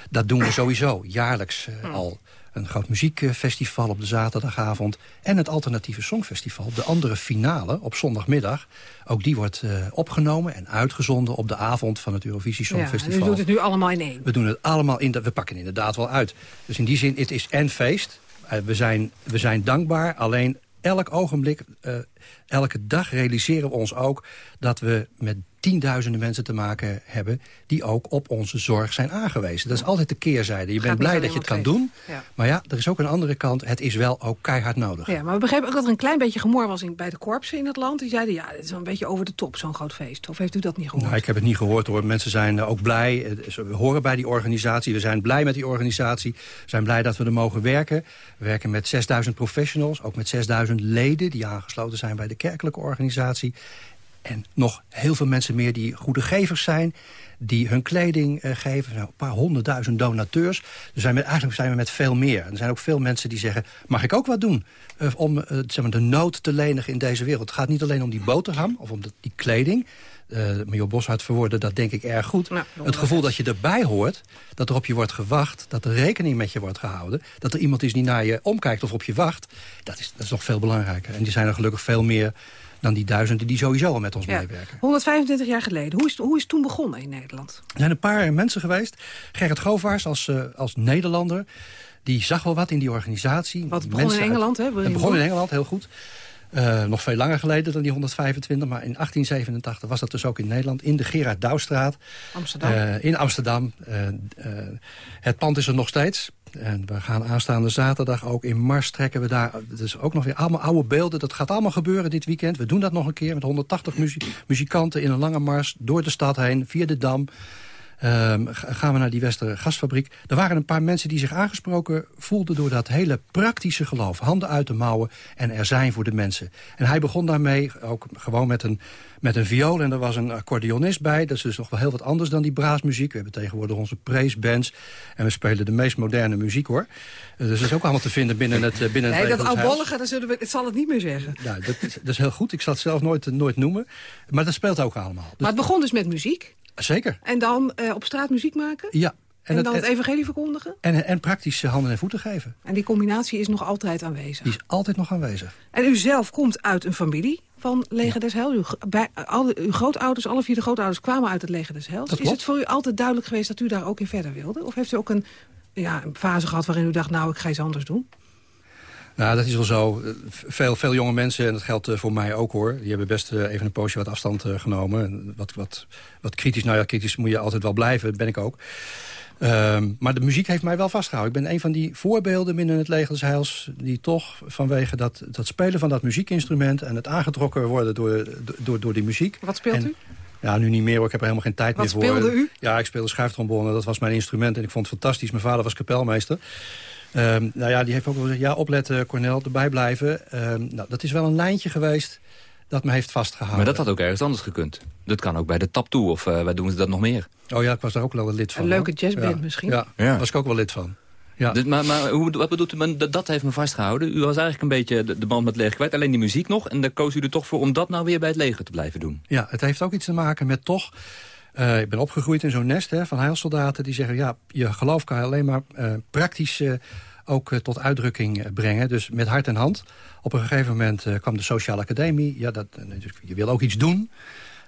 Dat doen we sowieso jaarlijks eh, al. Een groot muziekfestival op de zaterdagavond. En het alternatieve songfestival. De andere finale op zondagmiddag. Ook die wordt eh, opgenomen en uitgezonden op de avond van het Eurovisie Ja, Songfestival. u doet het nu allemaal in één. We doen het allemaal in. de- We pakken inderdaad wel uit. Dus in die zin, het is en feest. Eh, we, zijn, we zijn dankbaar. Alleen elk ogenblik, eh, elke dag realiseren we ons ook... dat we met tienduizenden mensen te maken hebben... die ook op onze zorg zijn aangewezen. Dat is altijd de keerzijde. Je Gaat bent blij dat je het kan doen. Ja. Maar ja, er is ook een andere kant. Het is wel ook keihard nodig. Ja, maar we begrepen ook dat er een klein beetje gemor was in, bij de korpsen in het land. Die zeiden, ja, dit is wel een beetje over de top, zo'n groot feest. Of heeft u dat niet gehoord? Nou, ik heb het niet gehoord hoor. Mensen zijn eh, ook blij. Eh, ze- We horen bij die organisatie. We zijn blij met die organisatie. We zijn blij dat we er mogen werken. We werken met 6000 professionals. Ook met 6000 leden die aangesloten zijn bij de kerkelijke organisatie. En nog heel veel mensen meer die goede gevers zijn. Die hun kleding eh, geven. Nou, een paar honderdduizend donateurs. Dus zijn eigenlijk zijn we met veel meer. En er zijn ook veel mensen die zeggen... mag ik ook wat doen eh, om eh, zeg maar de nood te lenigen in deze wereld? Het gaat niet alleen om die boterham of om de- die kleding. Eh Major Boshart verwoordde dat denk ik erg goed. het gevoel dat je erbij hoort, dat er op je wordt gewacht... dat er rekening met je wordt gehouden... dat er iemand is die naar je omkijkt of op je wacht... dat is, dat is nog veel belangrijker. En die zijn er gelukkig veel meer dan die duizenden die sowieso al met ons Ja, meewerken. 125 jaar geleden. Hoe is, hoe is het toen begonnen in Nederland? Er zijn een paar mensen geweest. Gerrit Govaars als, eh, als Nederlander. Die zag wel wat in die organisatie. Wat begon mensen in Engeland, hè, Het begon in? Engeland, heel goed. Eh, nog veel langer geleden dan die 125. Maar in 1887 was dat dus ook in Nederland. In de Gerard Douwstraat. Amsterdam. Eh, in Amsterdam. Eh, het pand is er nog steeds. En we gaan aanstaande zaterdag ook in Mars trekken we daar. Dus ook nog weer allemaal oude beelden. Dat gaat allemaal gebeuren dit weekend. We doen dat nog een keer met 180 muzie- muzikanten in een lange mars. Door de stad heen, via de Dam. Ehm, ga- gaan we naar die Wester gasfabriek. Er waren een paar mensen die zich aangesproken voelden... door dat hele praktische geloof. Handen uit de mouwen en er zijn voor de mensen. En hij begon daarmee ook gewoon met een, met een viool... en er was een accordeonist bij. Dat is dus nog wel heel wat anders dan die braasmuziek. We hebben tegenwoordig onze praise-bands. En we spelen de meest moderne muziek, hoor. Eh, dus dat is ook allemaal te vinden binnen het uh, binnen het Nee, dat oudbollige, dat zullen we, het zal het niet meer zeggen. Nou, dat, is, dat is heel goed. Ik zal het zelf nooit, nooit noemen. Maar dat speelt ook allemaal. Maar het begon dus met muziek. Zeker. En dan eh, op straat muziek maken. Ja. En, het- dan het evangelie verkondigen. En, en praktisch eh, handen en voeten geven. En die combinatie is nog altijd aanwezig. Die is altijd nog aanwezig. En u zelf komt uit een familie van Leger des Heils. Uw, bij, alle, uw grootouders, alle vier de grootouders kwamen uit het Leger des Heils. Dat Is het voor u altijd duidelijk geweest dat u daar ook in verder wilde? Of heeft u ook een, ja, een fase gehad waarin u dacht... nou, ik ga iets anders doen? Nou, dat is wel zo. Veel, veel jonge mensen, en dat geldt eh, voor mij ook hoor... die hebben best eh, even een poosje wat afstand eh, genomen. En Wat, wat, wat kritisch, nou ja, kritisch moet je altijd wel blijven. Dat ben ik ook. Ehm, maar de muziek heeft mij wel vastgehouden. Ik ben een van die voorbeelden binnen het Leger des Heils... die toch vanwege dat, dat spelen van dat muziekinstrument... en het aangetrokken worden door, door, door die muziek... Wat speelt En- u? Ja, nu niet meer hoor. Ik heb er helemaal geen tijd Wat meer voor. speelde u? Ja, ik speelde schuiftrombone. Dat was mijn instrument en ik vond het fantastisch. Mijn vader was kapelmeester. Ehm, nou ja, die heeft ook wel gezegd, ja, opletten, Cornel, erbij blijven. Ehm, nou, dat is wel een lijntje geweest dat me heeft vastgehouden. Maar dat had ook ergens anders gekund. Dat kan ook bij de tap toe, of eh wij doen ze dat nog meer. Oh ja, ik was daar ook wel lid van. Een leuke jazzband Ja. misschien? Ja, Ja. daar was ik ook wel lid van. Ja. Dus, maar maar hoe, wat bedoelt u, maar dat, dat heeft me vastgehouden? U was eigenlijk een beetje de, de band met het leger kwijt. Alleen die muziek nog. En daar koos u er toch voor om dat nou weer bij het leger te blijven doen. Ja, het heeft ook iets te maken met toch... eh, ik ben opgegroeid in zo'n nest hè, van heilsoldaten die zeggen... ja, je geloof kan je alleen maar eh, praktisch eh, ook tot uitdrukking brengen. Dus met hart en hand. Op een gegeven moment kwam de sociale academie. Ja, dat, dus je wil ook iets doen.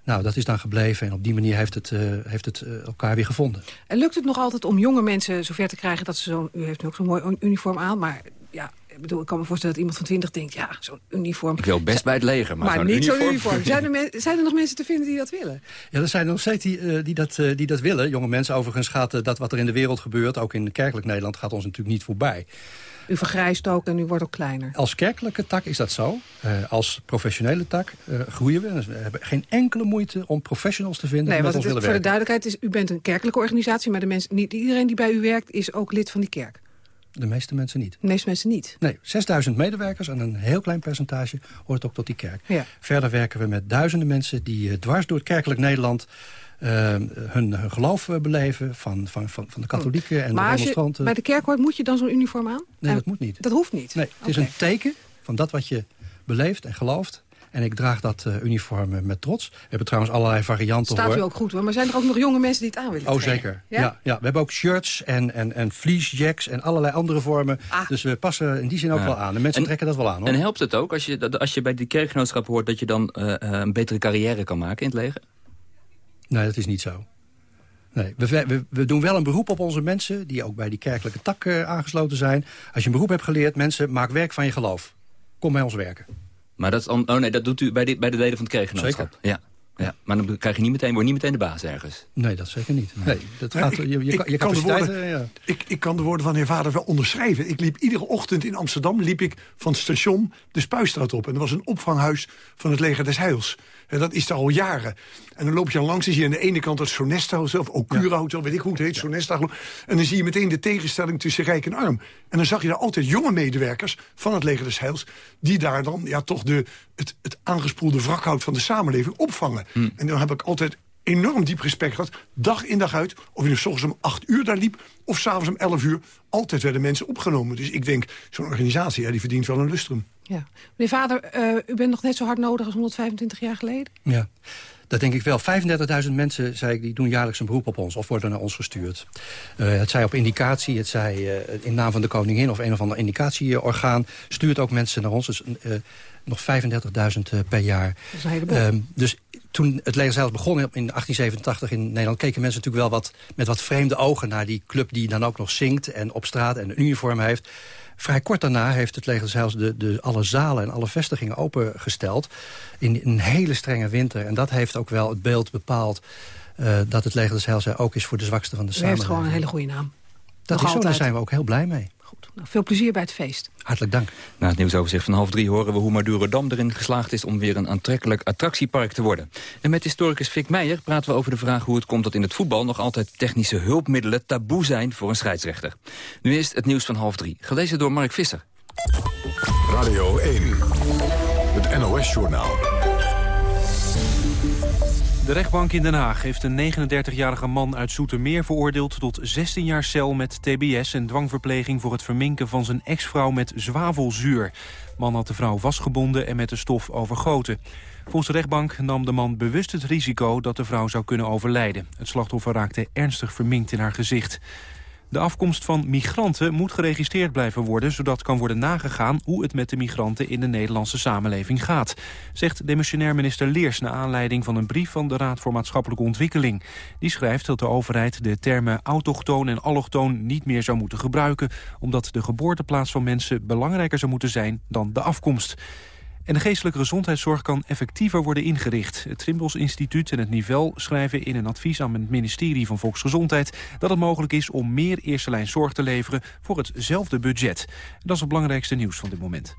Nou, dat is dan gebleven en op die manier heeft het, heeft het elkaar weer gevonden. En lukt het nog altijd om jonge mensen zover te krijgen... dat ze zo'n... U heeft nu ook zo'n mooi uniform aan, maar... Ja, ik bedoel, ik kan me voorstellen dat iemand van 20 denkt... ja, zo'n uniform... Ik wil best bij het leger, maar, Maar, zo'n niet zo'n uniform-. Zijn er, men- zijn er nog mensen te vinden die dat willen? Ja, er zijn nog steeds die, eh, die, dat, eh, die dat willen. Jonge mensen overigens gaat eh, dat wat er in de wereld gebeurt... ook in kerkelijk Nederland, gaat ons natuurlijk niet voorbij. U vergrijst ook en u wordt ook kleiner. Als kerkelijke tak is dat zo. Eh, als professionele tak eh, groeien we. Dus we hebben geen enkele moeite om professionals te vinden Nee, die want het ons is, voor willen de duidelijkheid is... u bent een kerkelijke organisatie... maar de mensen, niet iedereen die bij u werkt is ook lid van die kerk. De meeste mensen niet. De meeste mensen niet. Nee, 6000 medewerkers en een heel klein percentage hoort ook tot die kerk. Ja. Verder werken we met duizenden mensen die eh, dwars door het kerkelijk Nederland... eh, hun, hun geloof eh, beleven van, van, van, van de katholieken en maar de als je demonstranten. bij de kerk hoort, moet je dan zo'n uniform aan? Nee, En- dat moet niet. Dat hoeft niet? Nee, het is een teken van dat wat je beleeft en gelooft. En ik draag dat uh, uniform met trots. We hebben trouwens allerlei varianten. Staat hoor. u ook goed hoor. Maar zijn er ook nog jonge mensen die het aan willen Oh, zeker. Ja? Ja, ja, We hebben ook shirts en, en, en fleecejacks en allerlei andere vormen. Ah. Dus we passen in die zin ook Ja. wel aan. De mensen En- trekken dat wel aan. Hoor. En helpt het ook als je, als je bij die kerkgenootschap hoort... dat je dan eh, eh, een betere carrière kan maken in het leger? Nee, dat is niet zo. Nee, we, we, we doen wel een beroep op onze mensen... die ook bij die kerkelijke tak eh, aangesloten zijn. Als je een beroep hebt geleerd, mensen, maak werk van je geloof. Kom bij ons werken. Maar dat, is oh nee, dat doet u bij de, bij de leden van het kerkgenootschap? Ja. ja. Maar dan krijg je niet meteen, word je niet meteen de baas ergens? Nee, dat zeker niet. Nee, dat gaat, ik- je, je, ik je kan de woorden- ja. Ik, ik kan de woorden van heer Vader wel onderschrijven. Ik liep iedere ochtend in Amsterdam liep ik van het station de Spuistraat op. En er was een opvanghuis van het leger des Heils. En dat is er al jaren. En dan loop je langs en zie je aan de ene kant het Sonesta Hotel... of Okura Hotel, weet ik hoe het heet, Sonesta. En dan zie je meteen de tegenstelling tussen rijk en arm. En dan zag je daar altijd jonge medewerkers van het leger des Heils... die daar dan ja, toch de, het, het aangespoelde wrakhout van de samenleving opvangen. En dan heb ik altijd enorm diep respect gehad. Dag in dag uit. Of je nu s ochtends om acht uur daar liep. Of s'avonds om elf uur. Altijd werden mensen opgenomen. Dus ik denk, zo'n organisatie ja, die verdient wel een lustrum. Ja. Meneer Vader, eh, u bent nog net zo hard nodig als 125 jaar geleden? Ja, dat denk ik wel. 35.000 mensen, zei ik, die doen jaarlijks een beroep op ons... of worden naar ons gestuurd. Eh, het zij op indicatie, het zij eh, in naam van de koningin... of een of ander indicatieorgaan, stuurt ook mensen naar ons. Dus nog 35.000 eh, per jaar. Dat is een heleboel. Ehm, dus toen het leger zelfs begon in 1887 in Nederland... keken mensen natuurlijk wel wat, met wat vreemde ogen naar die club... die dan ook nog zingt en op straat en een uniform heeft. Vrij kort daarna heeft het leger zelfs de, de, alle zalen en alle vestigingen opengesteld... in een hele strenge winter. En dat heeft ook wel het beeld bepaald... eh, dat het leger des Heils ook is voor de zwakste van de U heeft samenleving. gewoon een hele goede naam. Dat Nog is zo, daar zijn we ook heel blij mee. Nou, veel plezier bij het feest. Hartelijk dank. Na het nieuwsoverzicht van half drie horen we hoe Madurodam erin geslaagd is... om weer een aantrekkelijk attractiepark te worden. En met historicus Fik Meijer praten we over de vraag hoe het komt... dat in het voetbal nog altijd technische hulpmiddelen taboe zijn voor een scheidsrechter. Nu is het nieuws van half drie, gelezen door Mark Visser. Radio 1, het NOS-journaal. De rechtbank in Den Haag heeft een 39-jarige man uit Zoetermeer veroordeeld tot 16 jaar cel met tbs en dwangverpleging voor het verminken van zijn ex-vrouw met zwavelzuur. Man had de vrouw vastgebonden en met de stof overgoten. Volgens de rechtbank nam de man bewust het risico dat de vrouw zou kunnen overlijden. Het slachtoffer raakte ernstig verminkt in haar gezicht. De afkomst van migranten moet geregistreerd blijven worden... zodat kan worden nagegaan hoe het met de migranten in de Nederlandse samenleving gaat. Zegt demissionair minister Leers naar aanleiding van een brief van de Raad voor Maatschappelijke Ontwikkeling. Die schrijft dat de overheid de termen autochtoon en allochtoon niet meer zou moeten gebruiken... omdat de geboorteplaats van mensen belangrijker zou moeten zijn dan de afkomst. En de geestelijke gezondheidszorg kan effectiever worden ingericht. Het Trimbos Instituut en het Nivel schrijven in een advies aan het ministerie van Volksgezondheid... dat het mogelijk is om meer eerste lijn zorg te leveren voor hetzelfde budget. Dat is het belangrijkste nieuws van dit moment.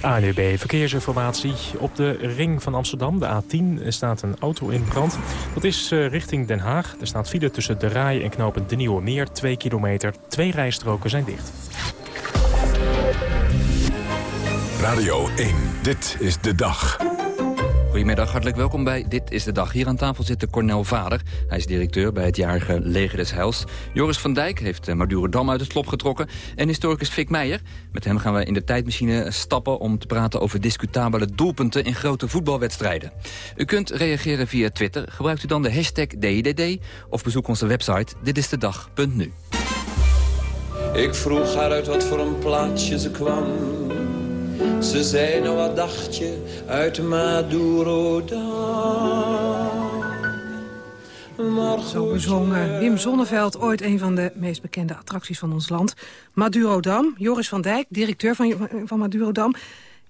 ANUB Verkeersinformatie. Op de ring van Amsterdam, de A10, staat een auto in brand. Dat is eh, richting Den Haag. Er staat file tussen de Rij en knopen De Nieuwe Meer, 2 kilometer. Twee rijstroken zijn dicht. Radio 1, dit is de dag. Goedemiddag, hartelijk welkom bij Dit is de Dag. Hier aan tafel zit de Cornel Vader. Hij is directeur bij het jarige Leger des Heils. Joris van Dijk heeft eh, Madurodam uit het slop getrokken. En historicus Fik Meijer. Met hem gaan we in de tijdmachine stappen... om te praten over discutabele doelpunten in grote voetbalwedstrijden. U kunt reageren via Twitter. Gebruikt u dan de hashtag DIDD... of bezoek onze website ditistedag.nu. Ik vroeg haar uit wat voor een plaatsje ze kwam. Ze zei, nou wat dacht je uit Madurodam? Maar Zo bezong eh, Wim Zonneveld, ooit een van de meest bekende attracties van ons land. Madurodam, Joris van Dijk, directeur van, van Madurodam.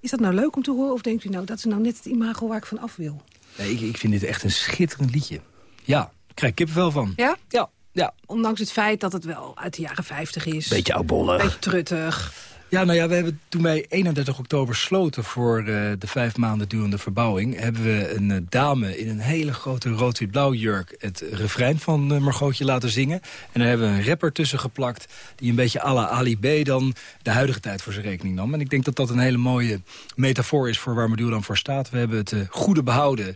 Is dat nou leuk om te horen of denkt u nou, dat is nou net het imago waar ik van af wil? Nee, ik, ik vind dit echt een schitterend liedje. Ja, ik krijg kippenvel van. Ja? Ja. ja. Ondanks het feit dat het wel uit de jaren 50 is. Beetje oudbollig. Beetje truttig. Ja, nou ja, we hebben toen wij 31 oktober sloten voor eh, de vijf maanden durende verbouwing... hebben we een eh, dame in een hele grote rood-wit-blauw jurk... het refrein van uh, Margotje laten zingen. En daar hebben we een rapper tussen geplakt... die een beetje à la dan de huidige tijd voor zijn rekening nam. En ik denk dat dat een hele mooie metafoor is voor waar Madurodam voor staat. We hebben het goede behouden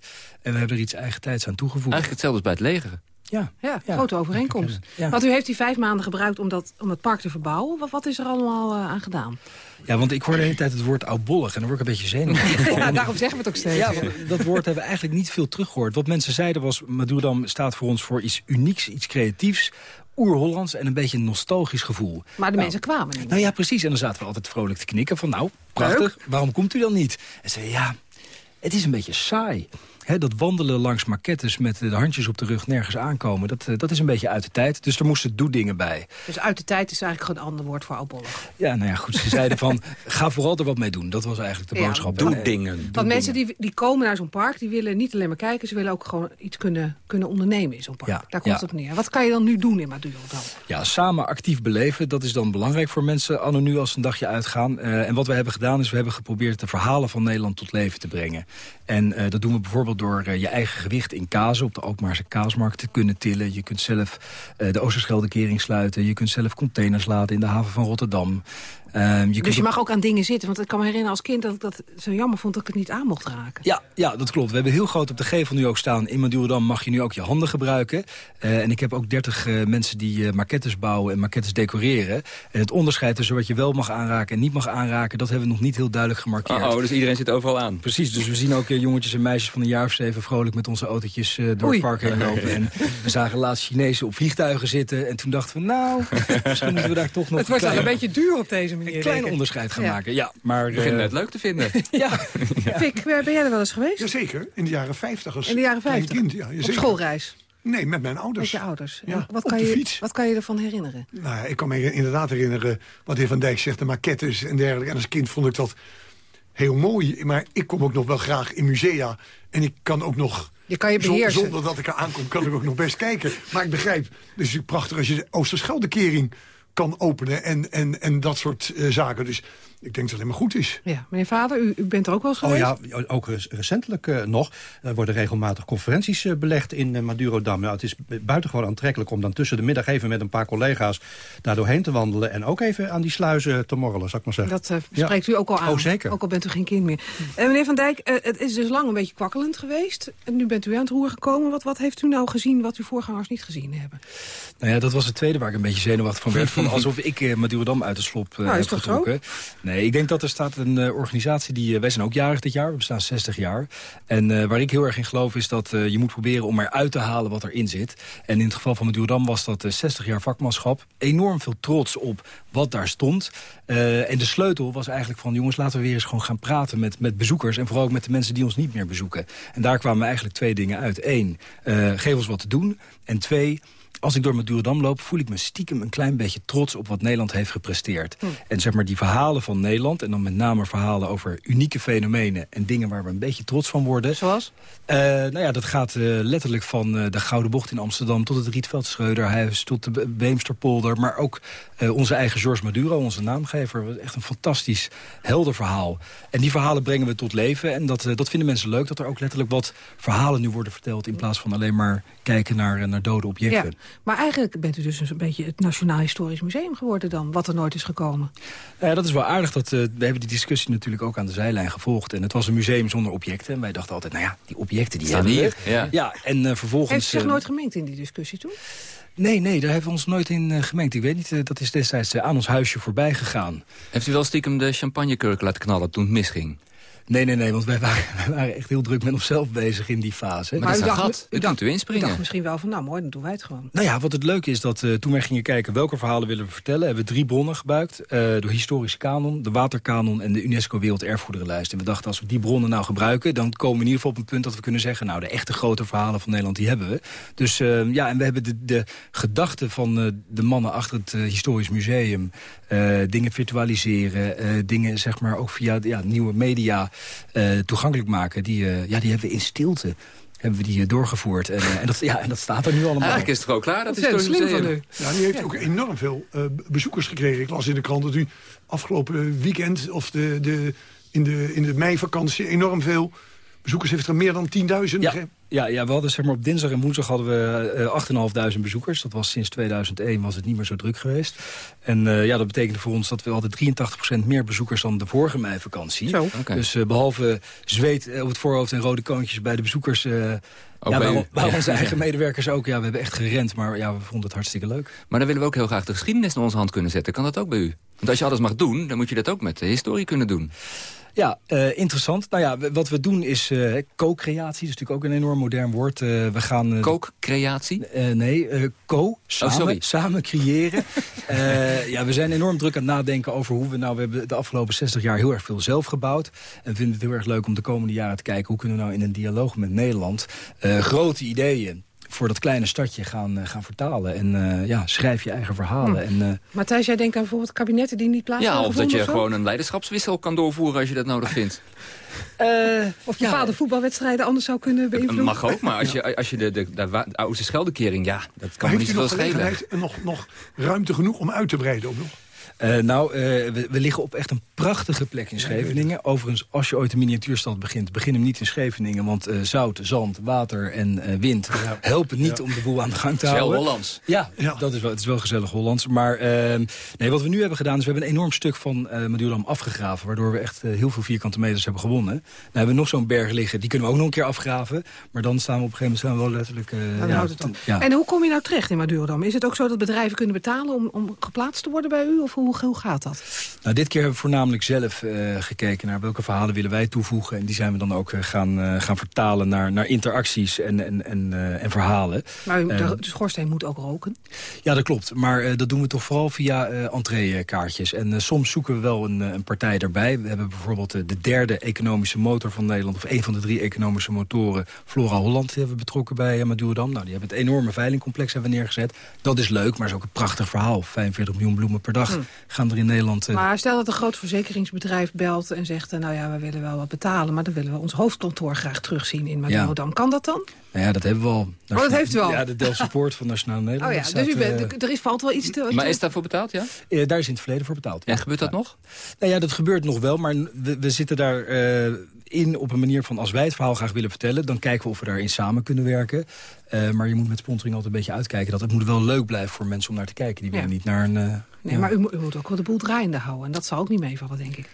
en we hebben er iets eigen tijds aan toegevoegd. Eigenlijk hetzelfde als bij het leger. Ja, ja, grote overeenkomst. Ja. Want u heeft die vijf maanden gebruikt om, dat, om het park te verbouwen. Wat, wat is er allemaal eh, aan gedaan? Ja, want ik hoor de hele tijd het woord oudbollig en dan word ik een beetje zenuwachtig. ja, daarom zeggen we het ook steeds. Ja, dat woord hebben we eigenlijk niet veel teruggehoord. Wat mensen zeiden was, Madurodam staat voor ons voor iets unieks, iets creatiefs oer-Hollands en een beetje een nostalgisch gevoel. Maar de Nou, mensen kwamen niet. Nou ja, precies. En dan zaten we altijd vrolijk te knikken van nou, prachtig, waarom komt u dan niet? En zei ja, het is een beetje saai. Hè, dat wandelen langs maquettes met de handjes op de rug nergens aankomen... Dat, eh, dat is een beetje uit de tijd. Dus er moesten doedingen bij. Dus uit de tijd is eigenlijk gewoon een ander woord voor oudbollig. Ja, nou ja, goed. Ze zeiden van, ga vooral er wat mee doen. Dat was eigenlijk de Ja, boodschap. Doe En, dingen. Want mensen die, die komen naar zo'n park, die willen niet alleen maar kijken... ze willen ook gewoon iets kunnen, kunnen ondernemen in zo'n park. Ja, Daar komt ja. het op neer. Wat kan je dan nu doen in Maduro dan? Ja, samen actief beleven, dat is dan belangrijk voor mensen anno nu als ze een dagje uitgaan. Eh, en wat we hebben gedaan is, we hebben geprobeerd de verhalen van Nederland tot leven te brengen. En eh, dat doen we bijvoorbeeld door eh, je eigen gewicht in kazen op de Alkmaarse kaasmarkt te kunnen tillen. Je kunt zelf eh, de Oosterscheldekering sluiten. Je kunt zelf containers laden in de haven van Rotterdam. Ehm, je dus je ook- mag ook aan dingen zitten. Want ik kan me herinneren als kind dat ik dat zo jammer vond dat ik het niet aan mocht raken. Ja, ja, dat klopt. We hebben heel groot op de gevel nu ook staan. In Madurodam mag je nu ook je handen gebruiken. Eh, en ik heb ook 30 eh, mensen die eh, maquettes bouwen en maquettes decoreren. En het onderscheid tussen wat je wel mag aanraken en niet mag aanraken... dat hebben we nog niet heel duidelijk gemarkeerd. Oh, dus iedereen zit overal aan. Precies, dus we zien ook jongetjes en meisjes van een jaar of zeven... vrolijk met onze autootjes eh, door Oei. het park heen lopen. En we zagen laatst Chinezen op vliegtuigen zitten. En toen dachten we, nou, misschien moeten we daar toch nog Het wordt wel klein, een beetje duur op deze manier. Een klein onderscheid gaan Ja. maken. Ja, maar, Ik begin eh, het leuk te vinden. ja, Fik, eh, ben jij er wel eens geweest? Jazeker, in de jaren 50 als In de jaren klein 50? kind. Ja, Op schoolreis? Nee, met mijn Met ouders. je ouders? Ja, wat, op kan de je, fiets. wat kan je ervan herinneren? Nou ja, ik kan me inderdaad herinneren wat de heer Van Dijk zegt, de maquettes en dergelijke. En als kind vond ik dat heel mooi. Maar ik kom ook nog wel graag in musea. En ik kan ook nog... Je kan je beheersen. Zonder dat ik er aankom, kan ik ook nog best kijken. Maar ik begrijp, het is natuurlijk prachtig als je de Oosterscheldekering kan openen. En, en, en dat soort eh, zaken. Dus ik denk dat het alleen maar goed is. Ja, meneer Vader, u, u bent er ook wel eens Oh geweest? ja, ook rec- recentelijk eh, nog. Er worden regelmatig conferenties eh, belegd in uh, Madurodam. Nou, het is buitengewoon aantrekkelijk om dan tussen de middag even met een paar collega's daar doorheen te wandelen. En ook even aan die sluizen te morrelen, zou ik maar zeggen. Dat eh, Ja. spreekt u ook al aan. Oh, zeker. Ook al bent u geen kind meer. Eh, meneer Van Dijk, eh, het is dus lang een beetje kwakkelend geweest. En nu bent u aan het roer gekomen. Wat, wat heeft u nou gezien wat uw voorgangers niet gezien hebben? Nou ja, dat was het tweede waar ik een beetje zenuwachtig van werd. Van alsof ik eh, Madurodam uit de slop eh, Nou, is heb toch zo? getrokken. Nee, ik denk dat er staat een eh, organisatie die... eh, wij zijn ook jarig dit jaar, we bestaan 60 jaar. En eh, waar ik heel erg in geloof is dat je moet proberen om eruit te halen wat erin zit. En in het geval van Madurodam was dat eh, 60 jaar vakmanschap. Enorm veel trots op wat daar stond. En de sleutel was eigenlijk van... jongens, laten we weer eens gewoon gaan praten met, met bezoekers... en vooral ook met de mensen die ons niet meer bezoeken. En daar kwamen eigenlijk twee dingen uit. Eén, geef ons wat te doen. En twee... Als ik door Madurodam loop, voel ik me stiekem een klein beetje trots op wat Nederland heeft gepresteerd. En zeg maar die verhalen van Nederland, en dan met name verhalen over unieke fenomenen en dingen waar we een beetje trots van worden. Zoals? Eh, nou ja, dat gaat eh, letterlijk van eh, de Gouden Bocht in Amsterdam tot het Rietveld Schreuderhuis, tot de Be- Beemsterpolder, maar ook onze eigen George Maduro, onze naamgever. Echt een fantastisch helder verhaal. En die verhalen brengen we tot leven en dat, dat vinden mensen leuk, dat er ook letterlijk wat verhalen nu worden verteld in plaats van alleen maar kijken naar, naar dode objecten. Ja, maar eigenlijk bent u dus een beetje het Nationaal Historisch Museum geworden dan, wat er nooit is gekomen. Nou ja, dat is wel aardig. Dat, eh, we hebben die discussie natuurlijk ook aan de zijlijn gevolgd. En het was een museum zonder objecten. En wij dachten altijd, nou ja, die objecten die Staan hebben hier, we. ja. ja, en eh, vervolgens... Heeft u zich eh, nooit gemengd in die discussie toen? Nee, nee, daar hebben we ons nooit in eh, gemengd. Ik weet niet, dat is destijds aan ons huisje voorbij gegaan. Heeft u wel stiekem de champagnekurk laten knallen toen het misging? Nee, nee, nee, want wij waren, wij waren echt heel druk met onszelf bezig in die fase. Maar, is u dacht- gat. u U dacht- u Ik inspringen. dacht misschien wel van, nou mooi, dan doen wij het gewoon. Nou ja, wat het leuke is dat eh, toen wij gingen kijken welke verhalen willen we vertellen... hebben we drie bronnen gebruikt. eh, de historische kanon, de waterkanon en de UNESCO Werelderfgoederenlijst. En we dachten als we die bronnen nou gebruiken... dan komen we in ieder geval op een punt dat we kunnen zeggen... nou, de echte grote verhalen van Nederland, die hebben we. Dus eh, ja, en we hebben de, de gedachten van eh, de mannen achter het historisch museum... eh, dingen virtualiseren, eh, dingen zeg maar ook via ja, nieuwe media eh, toegankelijk maken... Die, eh, ja, die hebben we in stilte hebben we die eh, doorgevoerd. En, eh, en, dat, ja, en dat staat er nu allemaal. Eigenlijk is het gewoon klaar, dat is slim van u. Ja, die heeft ook enorm veel eh, bezoekers gekregen. Ik las in de krant dat u afgelopen weekend of de, de, in, de, in de meivakantie enorm veel bezoekers heeft. Er meer dan 10.000. Ja, ja, ja, we hadden zeg maar op dinsdag en woensdag hadden we eh 8.500 bezoekers. Dat was sinds 2001 was het niet meer zo druk geweest. En eh, ja, dat betekende voor ons dat we hadden 83% meer bezoekers dan de vorige meivakantie. Zo. Oké. Dus eh, behalve zweet eh, op het voorhoofd en rode koontjes bij de bezoekers... eh, Ook ja, bij Ja. onze eigen medewerkers ook. Ja, we hebben echt gerend, maar ja, we vonden het hartstikke leuk. Maar dan willen we ook heel graag de geschiedenis in onze hand kunnen zetten. Kan dat ook bij u? Want als je alles mag doen, dan moet je dat ook met de historie kunnen doen. Ja, eh, interessant. Nou ja, wat we doen is eh, co-creatie. Dat is natuurlijk ook een enorm modern woord. Eh, we gaan... Co-creatie? nee, co, samen, sorry. samen creëren. Ja, we zijn enorm druk aan het nadenken over hoe we... Nou, we hebben de afgelopen 60 jaar heel erg veel zelf gebouwd. En vinden het heel erg leuk om de komende jaren te kijken... hoe kunnen we nou in een dialoog met Nederland grote ideeën voor dat kleine stadje gaan, eh, gaan vertalen. En eh, ja, schrijf je eigen verhalen. En, eh, Matthijs, jij denkt aan bijvoorbeeld kabinetten die niet plaats Ja, hebben of dat je of gewoon een leiderschapswissel kan doorvoeren als je dat nodig vindt. Of bepaalde voetbalwedstrijden anders zou kunnen beïnvloeden? Mag ook, maar als je, als je de, de, de, de oude scheldekering, ja, dat kan Maar me heeft niet u zoveel nog schelen. gelegenheid en nog, nog ruimte genoeg om uit te breiden ook nog? Eh, nou, eh, we, we liggen op echt een prachtige plek in Scheveningen. Overigens, als je ooit een miniatuurstad begint... begin hem niet in Scheveningen. Want eh, zout, zand, water en eh, wind helpen niet om de boel aan de gang te Het is wel houden. Hollands. Ja, Dat is wel, het is wel gezellig Hollands. Maar eh, nee, wat we nu hebben gedaan is... we hebben een enorm stuk van eh Madurodam afgegraven... waardoor we echt heel veel vierkante meters hebben gewonnen. Nou hebben we nog zo'n berg liggen. Die kunnen we ook nog een keer afgraven. Maar dan staan we op een gegeven moment staan we wel letterlijk... eh, Dan ja, houdt het op. ja. En hoe kom je nou terecht in Madurodam? Is het ook zo dat bedrijven kunnen betalen om, om geplaatst te worden bij u? Of hoe, hoe gaat dat? Nou, dit keer hebben we voornamelijk zelf eh, gekeken naar welke verhalen willen wij toevoegen. En die zijn we dan ook eh, gaan, eh, gaan vertalen naar, naar interacties en, en, en, en verhalen. Maar de, schoorsteen moet ook roken. ja, dat klopt. Maar dat doen we toch vooral via entreekaartjes. En soms zoeken we wel een, een partij erbij. We hebben bijvoorbeeld de derde economische motor van Nederland... of een van de drie economische motoren, Flora Holland... die hebben we betrokken bij Madurodam. Nou, die hebben het enorme veilingcomplex hebben we neergezet. Dat is leuk, maar is ook een prachtig verhaal. 45 miljoen bloemen per dag Hm. Gaan er in Nederland... eh, Maar stel dat een groot verzekeringsbedrijf belt en zegt... eh, nou ja, we willen wel wat betalen... maar dan willen we ons hoofdkantoor graag terugzien in Madurodam. Kan dat dan? Nou ja, dat hebben we al. Oh, dat heeft u al? Ja, de Delft Support van Nationaal Nederland. Oh ja, staat, dus u bent, eh, er is, valt wel iets te... Maar is daarvoor betaald, ja? eh, daar is in het verleden voor betaald. En gebeurt dat nog? Nou ja, dat gebeurt nog wel, maar we, we zitten daar eh, in op een manier van... als wij het verhaal graag willen vertellen, dan kijken we of we daarin samen kunnen werken. Eh, maar je moet met sponsoring altijd een beetje uitkijken. Dat het moet wel leuk blijven voor mensen om naar te kijken. Die willen Ja. niet naar een... eh, Nee, ja. maar u, moet- u moet ook wel de boel draaiende houden. En dat zal ook niet meevallen, denk ik.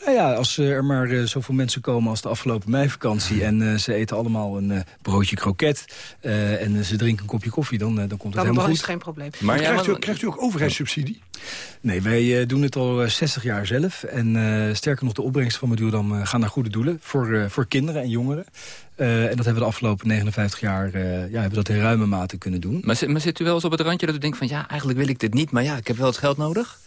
Nou ja, als eh, er maar zoveel mensen komen als de afgelopen meivakantie... en eh, ze eten allemaal een eh, broodje kroket eh, en ze drinken een kopje koffie... dan, dan komt het Dan, helemaal dan goed. is het geen probleem. Maar ja, krijgt, u, krijgt u ook overheidssubsidie? Nee, wij eh, doen het al eh, 60 jaar zelf. En eh, sterker nog, de opbrengsten van Madurodam eh gaan naar goede doelen. Voor, eh, voor kinderen en jongeren. Eh, en dat hebben we de afgelopen 59 jaar eh, ja, hebben we dat in ruime mate kunnen doen. Maar, zit- maar zit u wel eens op het randje dat u denkt van... ja, eigenlijk wil ik dit niet, maar ja, ik heb wel het geld nodig?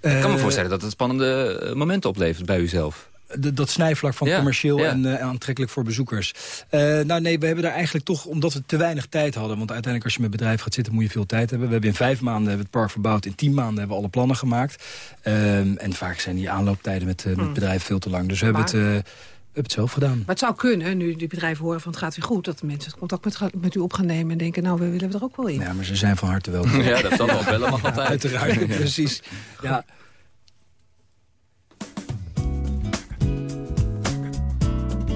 ik kan me voorstellen dat het spannende momenten oplevert bij uzelf. De- dat snijvlak van Ja, commercieel ja. en eh, aantrekkelijk voor bezoekers. Eh, nou nee, we hebben daar eigenlijk toch, omdat we te weinig tijd hadden... want uiteindelijk als je met bedrijf gaat zitten moet je veel tijd hebben. We hebben in vijf maanden hebben we het park verbouwd. In tien maanden hebben we alle plannen gemaakt. Ehm, en vaak zijn die aanlooptijden met, eh, met Hmm. bedrijven veel te lang. Dus we hebben, het, eh, we hebben het zelf gedaan. Maar het zou kunnen, nu die bedrijven horen van het gaat weer goed... dat de mensen het contact met, met u op gaan nemen en denken... nou, we willen er ook wel in. Ja, maar ze zijn van harte welkom. Ja, dat zal wel bellen mag altijd. Uiteraard, precies. Ja.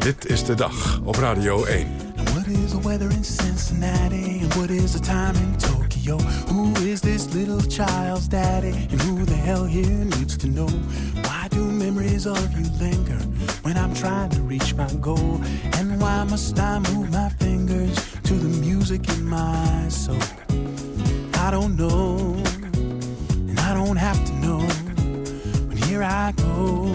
Dit is de dag op Radio 1. What is the weather in Cincinnati? And what is the time in Tokyo? Who is this little child's daddy? And who the hell here needs to know? Why do memories of you linger when I'm trying to reach my goal? And why must I move my fingers to the music in my soul? I don't know, and I don't have to know. But here I go,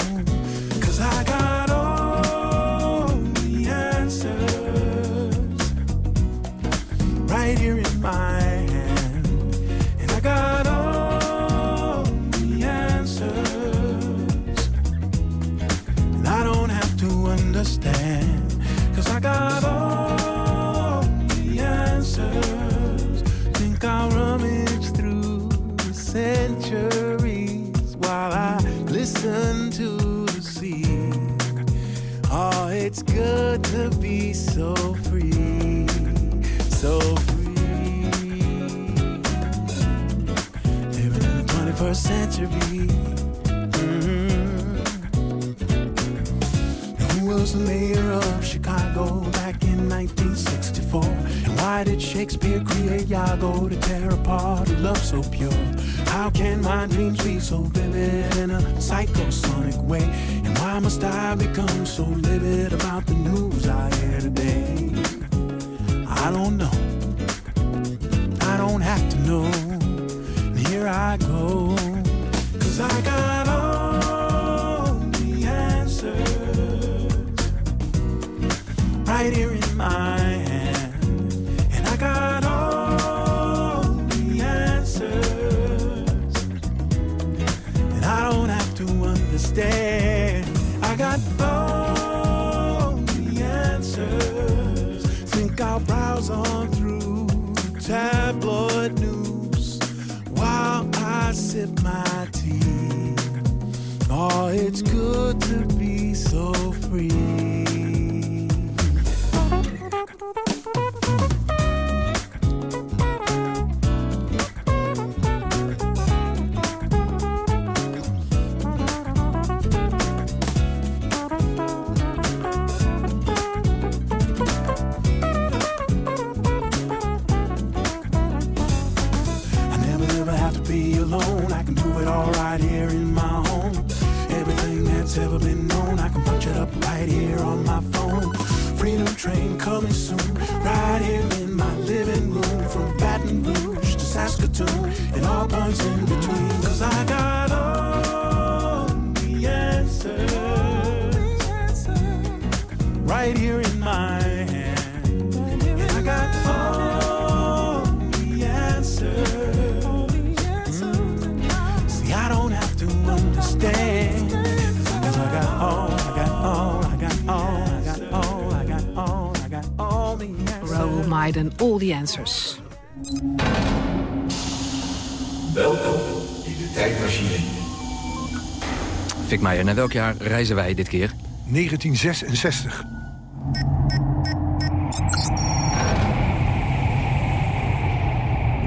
Meijer, naar welk jaar reizen wij dit keer? 1966.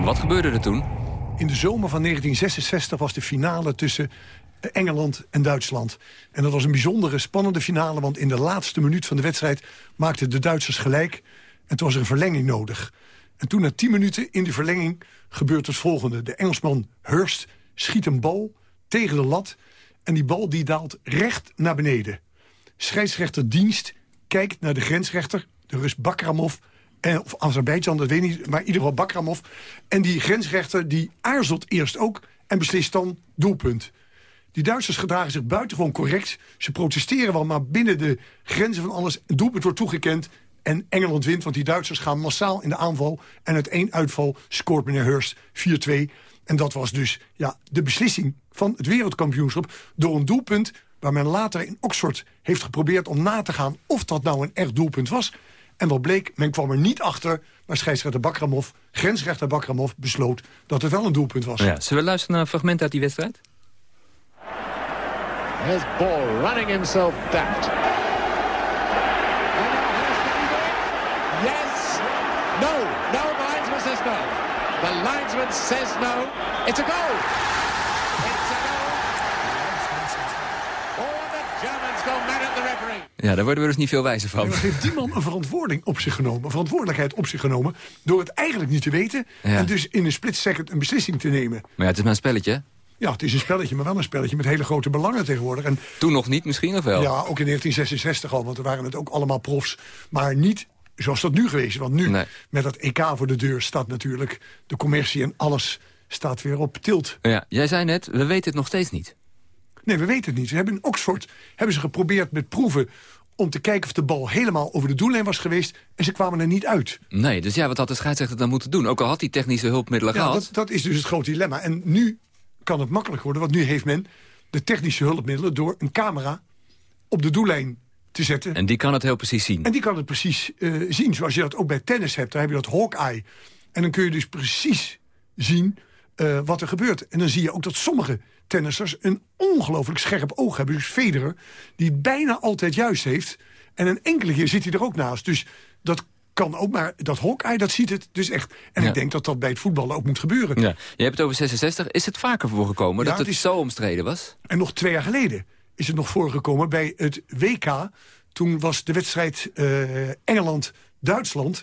Wat gebeurde er toen? In de zomer van 1966 was de finale tussen Engeland en Duitsland. En dat was een bijzondere, spannende finale... want in de laatste minuut van de wedstrijd maakten de Duitsers gelijk... en toen was er een verlenging nodig. En toen na 10 minuten in die verlenging gebeurt het volgende. De Engelsman Hurst schiet een bal tegen de lat... en die bal die daalt recht naar beneden. Scheidsrechter Dienst kijkt naar de grensrechter, de Rus Bakramov... Eh, of Azerbeidzjan, dat weet ik niet, maar in ieder geval Bakramov. En die grensrechter die aarzelt eerst ook en beslist dan doelpunt. Die Duitsers gedragen zich buitengewoon correct. Ze protesteren wel, maar binnen de grenzen van alles... doelpunt wordt toegekend en Engeland wint... want die Duitsers gaan massaal in de aanval... en uit één uitval scoort meneer Hurst 4-2. En dat was dus ja, de beslissing van het wereldkampioenschap... door een doelpunt waar men later in Oxford heeft geprobeerd om na te gaan... of dat nou een echt doelpunt was... En wat bleek, men kwam er niet achter... maar scheidsrechter Bakramov, grensrechter Bakramov, besloot... dat het wel een doelpunt was. Ja, zullen we luisteren naar een fragment uit die wedstrijd? Here's Ball running himself daft. Yes. No. No, the linesman says no. The linesman says no. It's a goal. Ja, daar worden we dus niet veel wijzer van. Dan heeft die man een verantwoording op zich genomen, een verantwoordelijkheid op zich genomen... door het eigenlijk niet te weten Ja. en dus in een split second een beslissing te nemen. Maar ja, het is maar een spelletje. Ja, het is een spelletje, maar wel een spelletje met hele grote belangen tegenwoordig. En Toen nog niet misschien, of wel? Ja, ook in 1966 al, want er waren het ook allemaal profs. Maar niet zoals dat nu geweest is. Want nu, met dat EK voor de deur, staat natuurlijk de commercie en alles staat weer op tilt. Ja, jij zei net, we weten het nog steeds niet. Nee, we weten het niet. Ze hebben in Oxford hebben ze geprobeerd met proeven om te kijken of de bal helemaal over de doellijn was geweest. En ze kwamen er niet uit. Nee, dus ja, wat had de scheidsrechter dan moeten doen? Ook al had hij technische hulpmiddelen Ja, gehad. dat, dat is dus het grote dilemma. En nu kan het makkelijk worden, want nu heeft men de technische hulpmiddelen... door een camera op de doellijn te zetten. En die kan het heel precies zien. En die kan het precies eh, zien, zoals je dat ook bij tennis hebt. Daar heb je dat hawkeye. En dan kun je dus precies zien eh, wat er gebeurt. En dan zie je ook dat sommige tennissers een ongelooflijk scherp oog hebben. Dus Federer, die bijna altijd juist heeft. En een enkele keer zit hij er ook naast. Dus dat kan ook, maar dat Hawkeye, dat ziet het dus echt. En Ja. ik denk dat dat bij het voetballen ook moet gebeuren. Ja. Je hebt het over 66. Is het vaker voorgekomen Ja, dat het, het is- zo omstreden was? En nog twee jaar geleden is het nog voorgekomen bij het WK. Toen was de wedstrijd eh, Engeland-Duitsland.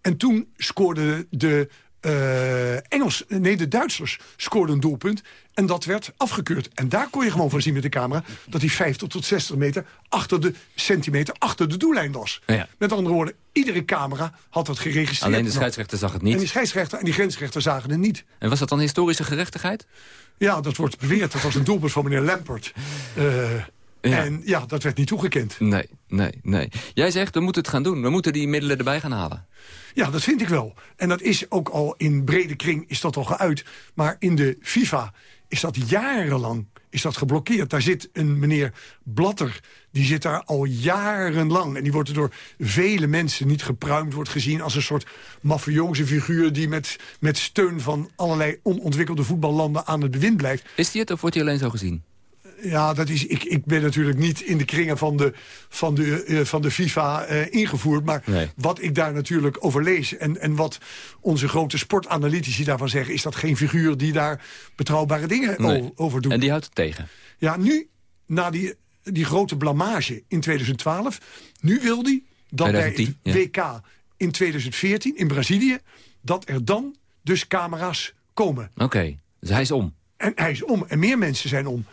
En toen scoorde de eh, Engels, nee, de Duitsers scoorden een doelpunt. En dat werd afgekeurd. En daar kon je gewoon van zien met de camera... dat hij 50 tot 60 meter achter de centimeter achter de doellijn was. Ja. Met andere woorden, iedere camera had dat geregistreerd. Alleen de scheidsrechter zag het niet. En die scheidsrechter en die grensrechter zagen het niet. En was dat dan historische gerechtigheid? Ja, dat wordt beweerd. Dat was een doelpunt van meneer Lampert. En ja, dat werd niet toegekend. Nee, nee, nee. Jij zegt, we moeten het gaan doen. We moeten die middelen erbij gaan halen. Ja, dat vind ik wel. En dat is ook al in brede kring is dat al geuit. Maar in de FIFA is dat jarenlang is dat geblokkeerd. Daar zit een meneer Blatter, die zit daar al jarenlang. En die wordt er door vele mensen niet gepruimd, wordt gezien als een soort mafioze figuur... die met, met steun van allerlei onontwikkelde voetballanden aan het bewind blijft. Is die het of wordt hij alleen zo gezien? Ja, dat is, ik, ik ben natuurlijk niet in de kringen van de, van de, eh, van de FIFA eh, ingevoerd. Maar Nee. wat ik daar natuurlijk over lees... En, en wat onze grote sportanalytici daarvan zeggen... is dat geen figuur die daar betrouwbare dingen Nee. over doet. En die houdt het tegen. Ja, nu, na die, die grote blamage in 2012... nu wil hij dat 2010, bij ja. het WK in 2014 in Brazilië... dat er dan dus camera's komen. Oké, dus hij is om. En hij is om. En meer mensen zijn om.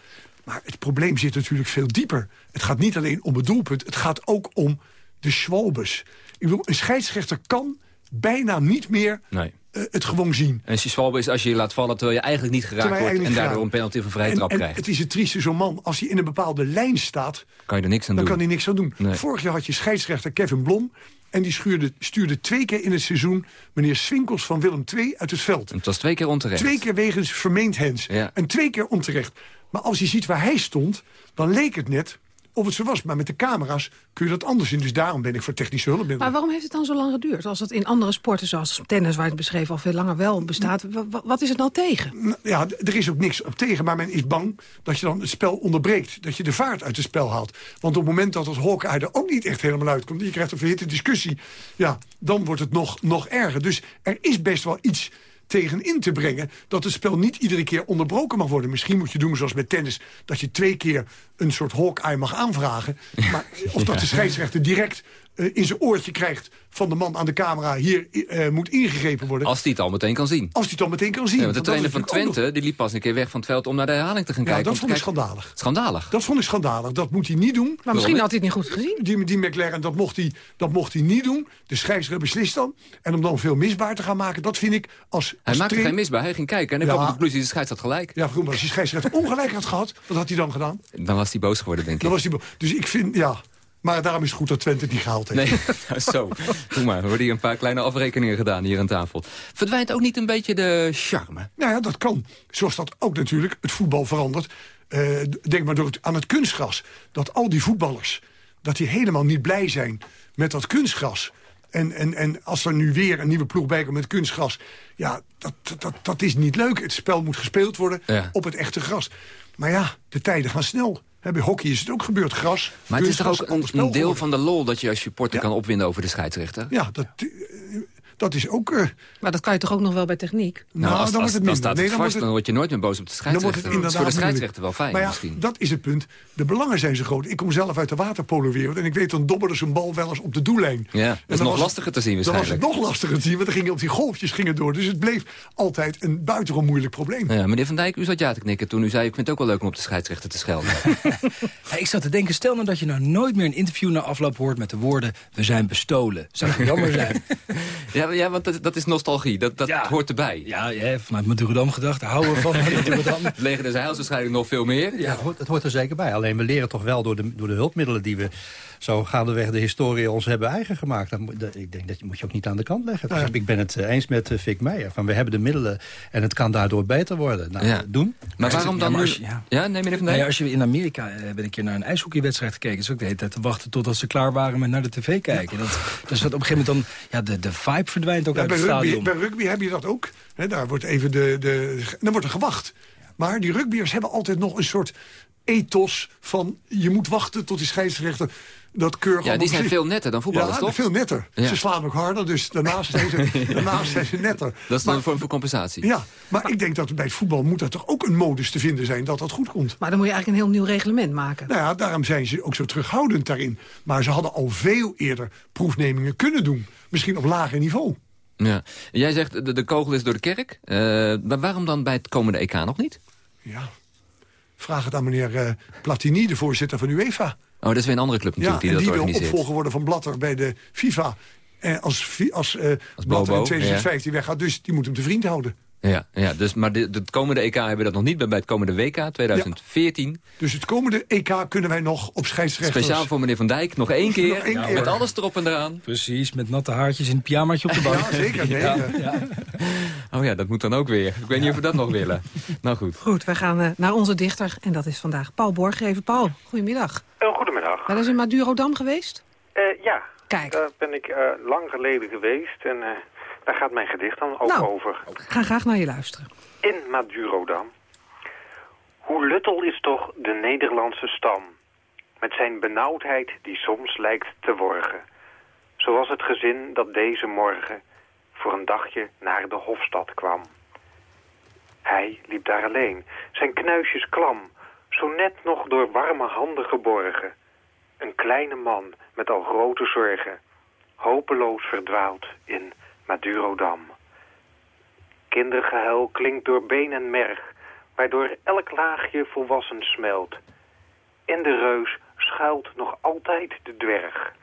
Maar het probleem zit natuurlijk veel dieper. Het gaat niet alleen om het doelpunt. Het gaat ook om de schwalbes. Ik bedoel, een scheidsrechter kan bijna niet meer Nee. eh, het gewoon zien. En Schwalbe is als je je laat vallen terwijl je eigenlijk niet geraakt wordt... en daardoor een penalty of een vrije En- trap en krijgt. Het is het trieste, zo'n man, als hij in een bepaalde lijn staat... Kan je er niks aan dan doen. kan hij niks aan doen. Nee. Vorig jaar had je scheidsrechter Kevin Blom... en die schuurde, stuurde twee keer in het seizoen... meneer Swinkels van Willem II uit het veld. Het was twee keer onterecht. Twee keer wegens vermeend hens. Ja. En twee keer onterecht. Maar als je ziet waar hij stond, dan leek het net of het zo was. Maar met de camera's kun je dat anders zien. Dus daarom ben ik voor technische hulpmiddelen. Maar waarom heeft het dan zo lang geduurd? Als het in andere sporten, zoals tennis, waar het beschreven al veel langer wel bestaat... wa- wa- wat is het nou tegen? Ja, er is ook niks op tegen, maar men is bang dat je dan het spel onderbreekt. Dat je de vaart uit het spel haalt. Want op het moment dat het Hawkeye er ook niet echt helemaal uitkomt... je krijgt een verhitte discussie, ja, dan wordt het nog, nog erger. Dus er is best wel iets tegen in te brengen... dat het spel niet iedere keer onderbroken mag worden. Misschien moet je doen zoals met tennis... dat je twee keer een soort Hawkeye mag aanvragen. Maar of dat de scheidsrechter direct in zijn oortje krijgt... van de man aan de camera, hier eh, moet ingegrepen worden. Als hij het al meteen kan zien. Als hij het dan meteen kan zien. Ja, want de trainer van nog- Twente die liep pas een keer weg van het veld... om naar de herhaling te gaan Ja, kijken. dat vond ik kijken- schandalig. Schandalig. Dat vond ik schandalig. Dat moet hij niet doen. Maar misschien had hij het niet goed gezien. Die, die McLaren, dat mocht, hij, dat mocht hij niet doen. De scheidsrechter beslist dan. En om dan veel misbaar te gaan maken, dat vind ik als... Hij als maakte geen misbaar, hij ging kijken. En hij Ja. kwam de conclusie, de scheids had gelijk. Ja, goed, maar als die scheidsrechter ongelijk had gehad, wat had hij dan gedaan? Dan was hij boos geworden, denk ik. Dan was hij bo- dus ik vind, ja... Maar daarom is het goed dat Twente niet gehaald heeft. Nee, nou, zo. Doe maar, er worden hier een paar kleine afrekeningen gedaan hier aan tafel. Verdwijnt ook niet een beetje de charme? Nou ja, dat kan. Zoals dat ook natuurlijk het voetbal verandert. Eh, denk maar door het, aan het kunstgras. Dat al die voetballers, dat die helemaal niet blij zijn met dat kunstgras. En, en, en als er nu weer een nieuwe ploeg bij komt met kunstgras... ja, dat, dat- dat, dat is niet leuk. Het spel moet gespeeld worden Ja. op het echte gras. Maar ja, de tijden gaan snel. Bij hockey is het ook gebeurd. Gras, Maar het is toch ook een, deel van de lol... dat je als supporter kan opwinden over de scheidsrechter? Ja, dat, dat is ook... eh, Maar dat kan je toch ook nog wel bij techniek? Nou, als, dan als, wordt het minder. staat het Nee, dan vast, het- dan word je nooit meer boos op de Dan wordt scheidsrechter. het Dat is voor de inderdaad scheidsrechter wel fijn Maar ja, misschien. dat is het punt. De belangen zijn zo groot. Ik kom zelf uit de waterpolowereld. En ik weet, dan dobberde zo'n bal wel eens op de doellijn. Ja, En dat is nog was- lastiger te zien Dan was het waarschijnlijk. nog lastiger te zien, want dan gingen op die golfjes gingen door. Dus het bleef altijd een buitengewoon moeilijk probleem. Ja, meneer Van Dijk, u zat ja te knikken toen u zei... ik vind het ook wel leuk om op de scheidsrechter te schelden. Ik zat te denken, stel nou dat je nou nooit meer een interview na afloop hoort met de woorden... we zijn bestolen. Zou toch jammer zijn? ja, ja, want dat, dat is nostalgie. Dat, dat hoort erbij. Ja, ja, vanuit Madurodam gedacht, houden we van Madurodam. Het leger des Heils waarschijnlijk nog veel meer. Ja, het hoort, het hoort er zeker bij. Alleen we leren toch wel door de, door de hulpmiddelen die we zo gaandeweg de historie ons hebben eigen gemaakt. Dan, moet- dat- ik denk dat je moet je ook niet aan de kant leggen. Dus ik ben het eh, eens met uh, Vic Meijer. Van we hebben de middelen en het kan daardoor beter worden. Nou, Ja. doen. Maar waarom dan maar nu... als je- Ja, ja. nee, meneer Van Nou ja, als je in Amerika eh, ben ik een keer naar een ijshockeywedstrijd gekeken. Dus ook de hele tijd te wachten totdat ze klaar waren met naar de tv kijken. Dat, dus dat op een gegeven moment dan, ja, de, de vibe verdwijnt ook Ja, uit bij, het rugby, stadion. bij rugby heb je dat ook. Hè, daar wordt even de, de, dan wordt er gewacht. Maar die rugbyers hebben altijd nog een soort ethos van... je moet wachten tot die scheidsrechter dat keurig Ja, die zijn veel netter dan voetballers, ja, toch? veel netter. Ja. Ze slaan ook harder, dus daarnaast zijn ze, daarnaast zijn ze netter. Dat is dan een vorm van compensatie. Ja, maar ik denk dat bij het voetbal moet er toch ook een modus te vinden zijn dat dat goed komt. Maar dan moet je eigenlijk een heel nieuw reglement maken. Nou ja, daarom zijn ze ook zo terughoudend daarin. Maar ze hadden al veel eerder proefnemingen kunnen doen. Misschien op lager niveau. Ja. Jij zegt de, de kogel is door de kerk. Uh, maar waarom dan bij het komende EK nog niet? Ja, vraag het aan meneer uh, Platini, de voorzitter van UEFA. Oh, dat is weer een andere club natuurlijk ja, die dat die organiseert. wil opvolger worden van Blatter bij de FIFA. En als, als, uh, als Blatter in 2015 ja. weggaat, dus die moet hem te vriend houden. Ja, ja dus, maar de, het komende EK hebben we dat nog niet, bij het komende WK 2014. Ja, dus het komende EK kunnen wij nog op scheidsrechters... Speciaal voor meneer Van Dijk, nog één keer, nog één keer. met alles erop en eraan. Precies, met natte haartjes in het pyjamaatje op de bank. ja, zeker. Nee, ja. Oh ja, dat moet dan ook weer. Ik weet niet of we dat nog willen. Nou goed. Goed, wij gaan uh, naar onze dichter en dat is vandaag Paul Borgreven. Paul, goedemiddag. Uh, goedemiddag. Wel eens in Madurodam geweest? Uh, ja. Kijk. Daar ben ik lang geleden geweest en... Daar gaat mijn gedicht dan ook nou, over. ga graag naar je luisteren. In Madurodam. Hoe luttel is toch de Nederlandse stam. Met zijn benauwdheid die soms lijkt te worgen. Zoals het gezin dat deze morgen voor een dagje naar de Hofstad kwam. Hij liep daar alleen, zijn knuisjes klam, zo net nog door warme handen geborgen. Een kleine man met al grote zorgen, hopeloos verdwaald in Madurodam. Kindergehuil klinkt door been en merg, waardoor elk laagje volwassen smelt. In de reus schuilt nog altijd de dwerg.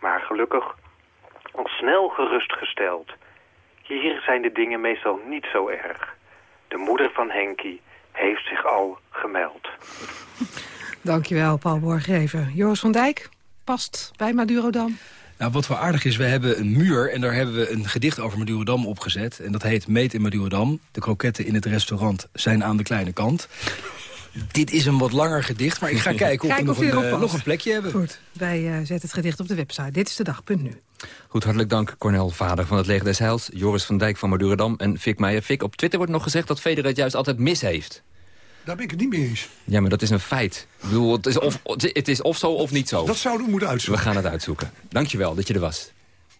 Maar gelukkig, al snel gerustgesteld. Hier zijn de dingen meestal niet zo erg. De moeder van Henkie heeft zich al gemeld. Dankjewel, Paul Borgreven. Joris van Dijk past bij Madurodam. Nou, wat wel aardig is, we hebben een muur en daar hebben we een gedicht over Madurodam opgezet. En dat heet Meet in Madurodam. De kroketten in het restaurant zijn aan de kleine kant. Dit is een wat langer gedicht, maar ik ga kijken of Kijk we of nog, een, uh, nog een plekje hebben. Goed, wij uh, zetten het gedicht op de website. Dit is de dag.nu. Goed, hartelijk dank Cornel Vader van het Leger des Heils... Joris van Dijk van Madurodam en Fik Meijer. Fik, op Twitter wordt nog gezegd dat Federer het juist altijd mis heeft. Daar ben ik het niet mee eens. Ja, maar dat is een feit. Ik bedoel, het is of, het is of zo of niet zo. Dat zouden we moeten uitzoeken. We gaan het uitzoeken. Dankjewel dat je er was.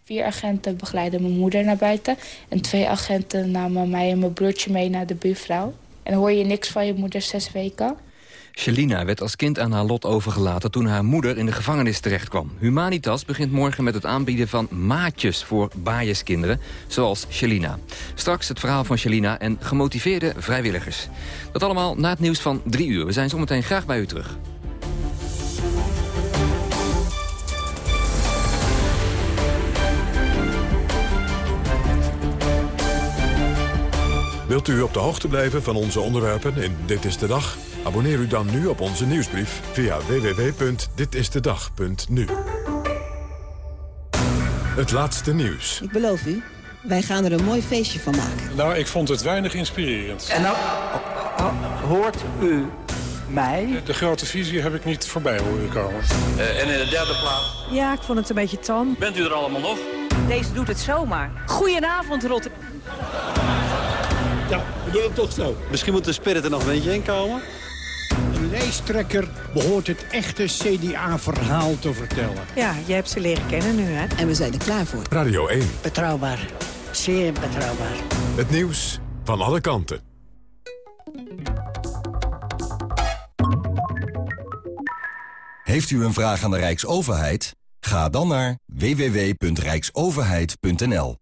Vier agenten begeleidden mijn moeder naar buiten. En twee agenten namen mij en mijn broertje mee naar de buurvrouw. En hoor je niks van je moeder zes weken. Shelina werd als kind aan haar lot overgelaten toen haar moeder in de gevangenis terechtkwam. Humanitas begint morgen met het aanbieden van maatjes voor baaierskinderen, zoals Shelina. Straks het verhaal van Shelina en gemotiveerde vrijwilligers. Dat allemaal na het nieuws van drie uur. We zijn zometeen graag bij u terug. Wilt u op de hoogte blijven van onze onderwerpen in Dit is de Dag? Abonneer u dan nu op onze nieuwsbrief via www.ditistedag.nu. Het laatste nieuws. Ik beloof u, wij gaan er een mooi feestje van maken. Nou, ik vond het weinig inspirerend. En nou, hoort u mij? De grote visie heb ik niet voorbij horen komen. Uh, en in de derde plaats? Ja, ik vond het een beetje tam. Bent u er allemaal nog? Deze doet het zomaar. Goedenavond, Rotterdam. Ja, we doen het toch zo. Misschien moet de spirit er nog een beetje in komen. Een lijsttrekker behoort het echte CDA-verhaal te vertellen. Ja, jij hebt ze leren kennen nu, hè? En we zijn er klaar voor. Radio 1. Betrouwbaar. Zeer betrouwbaar. Het nieuws van alle kanten. Heeft u een vraag aan de Rijksoverheid? Ga dan naar www.rijksoverheid.nl.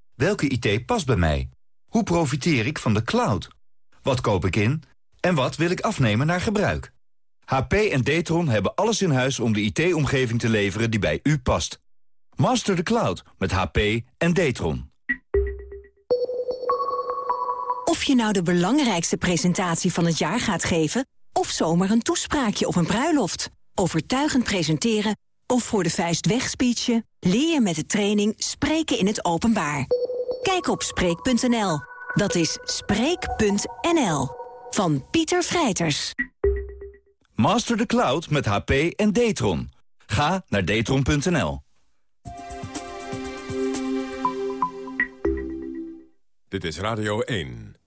welke IT past bij mij? Hoe profiteer ik van de cloud? Wat koop ik in? En wat wil ik afnemen naar gebruik? HP en Datron hebben alles in huis om de IT-omgeving te leveren die bij u past. Master the cloud met HP en Datron. Of je nou de belangrijkste presentatie van het jaar gaat geven... of zomaar een toespraakje op een bruiloft. Overtuigend presenteren of voor de vuist wegspeechen... leer je met de training Spreken in het Openbaar. Kijk op Spreek.nl. Dat is Spreek.nl. Van Pieter Vrijters. Master the cloud met HP en Datron. Ga naar datron.nl. Dit is Radio 1.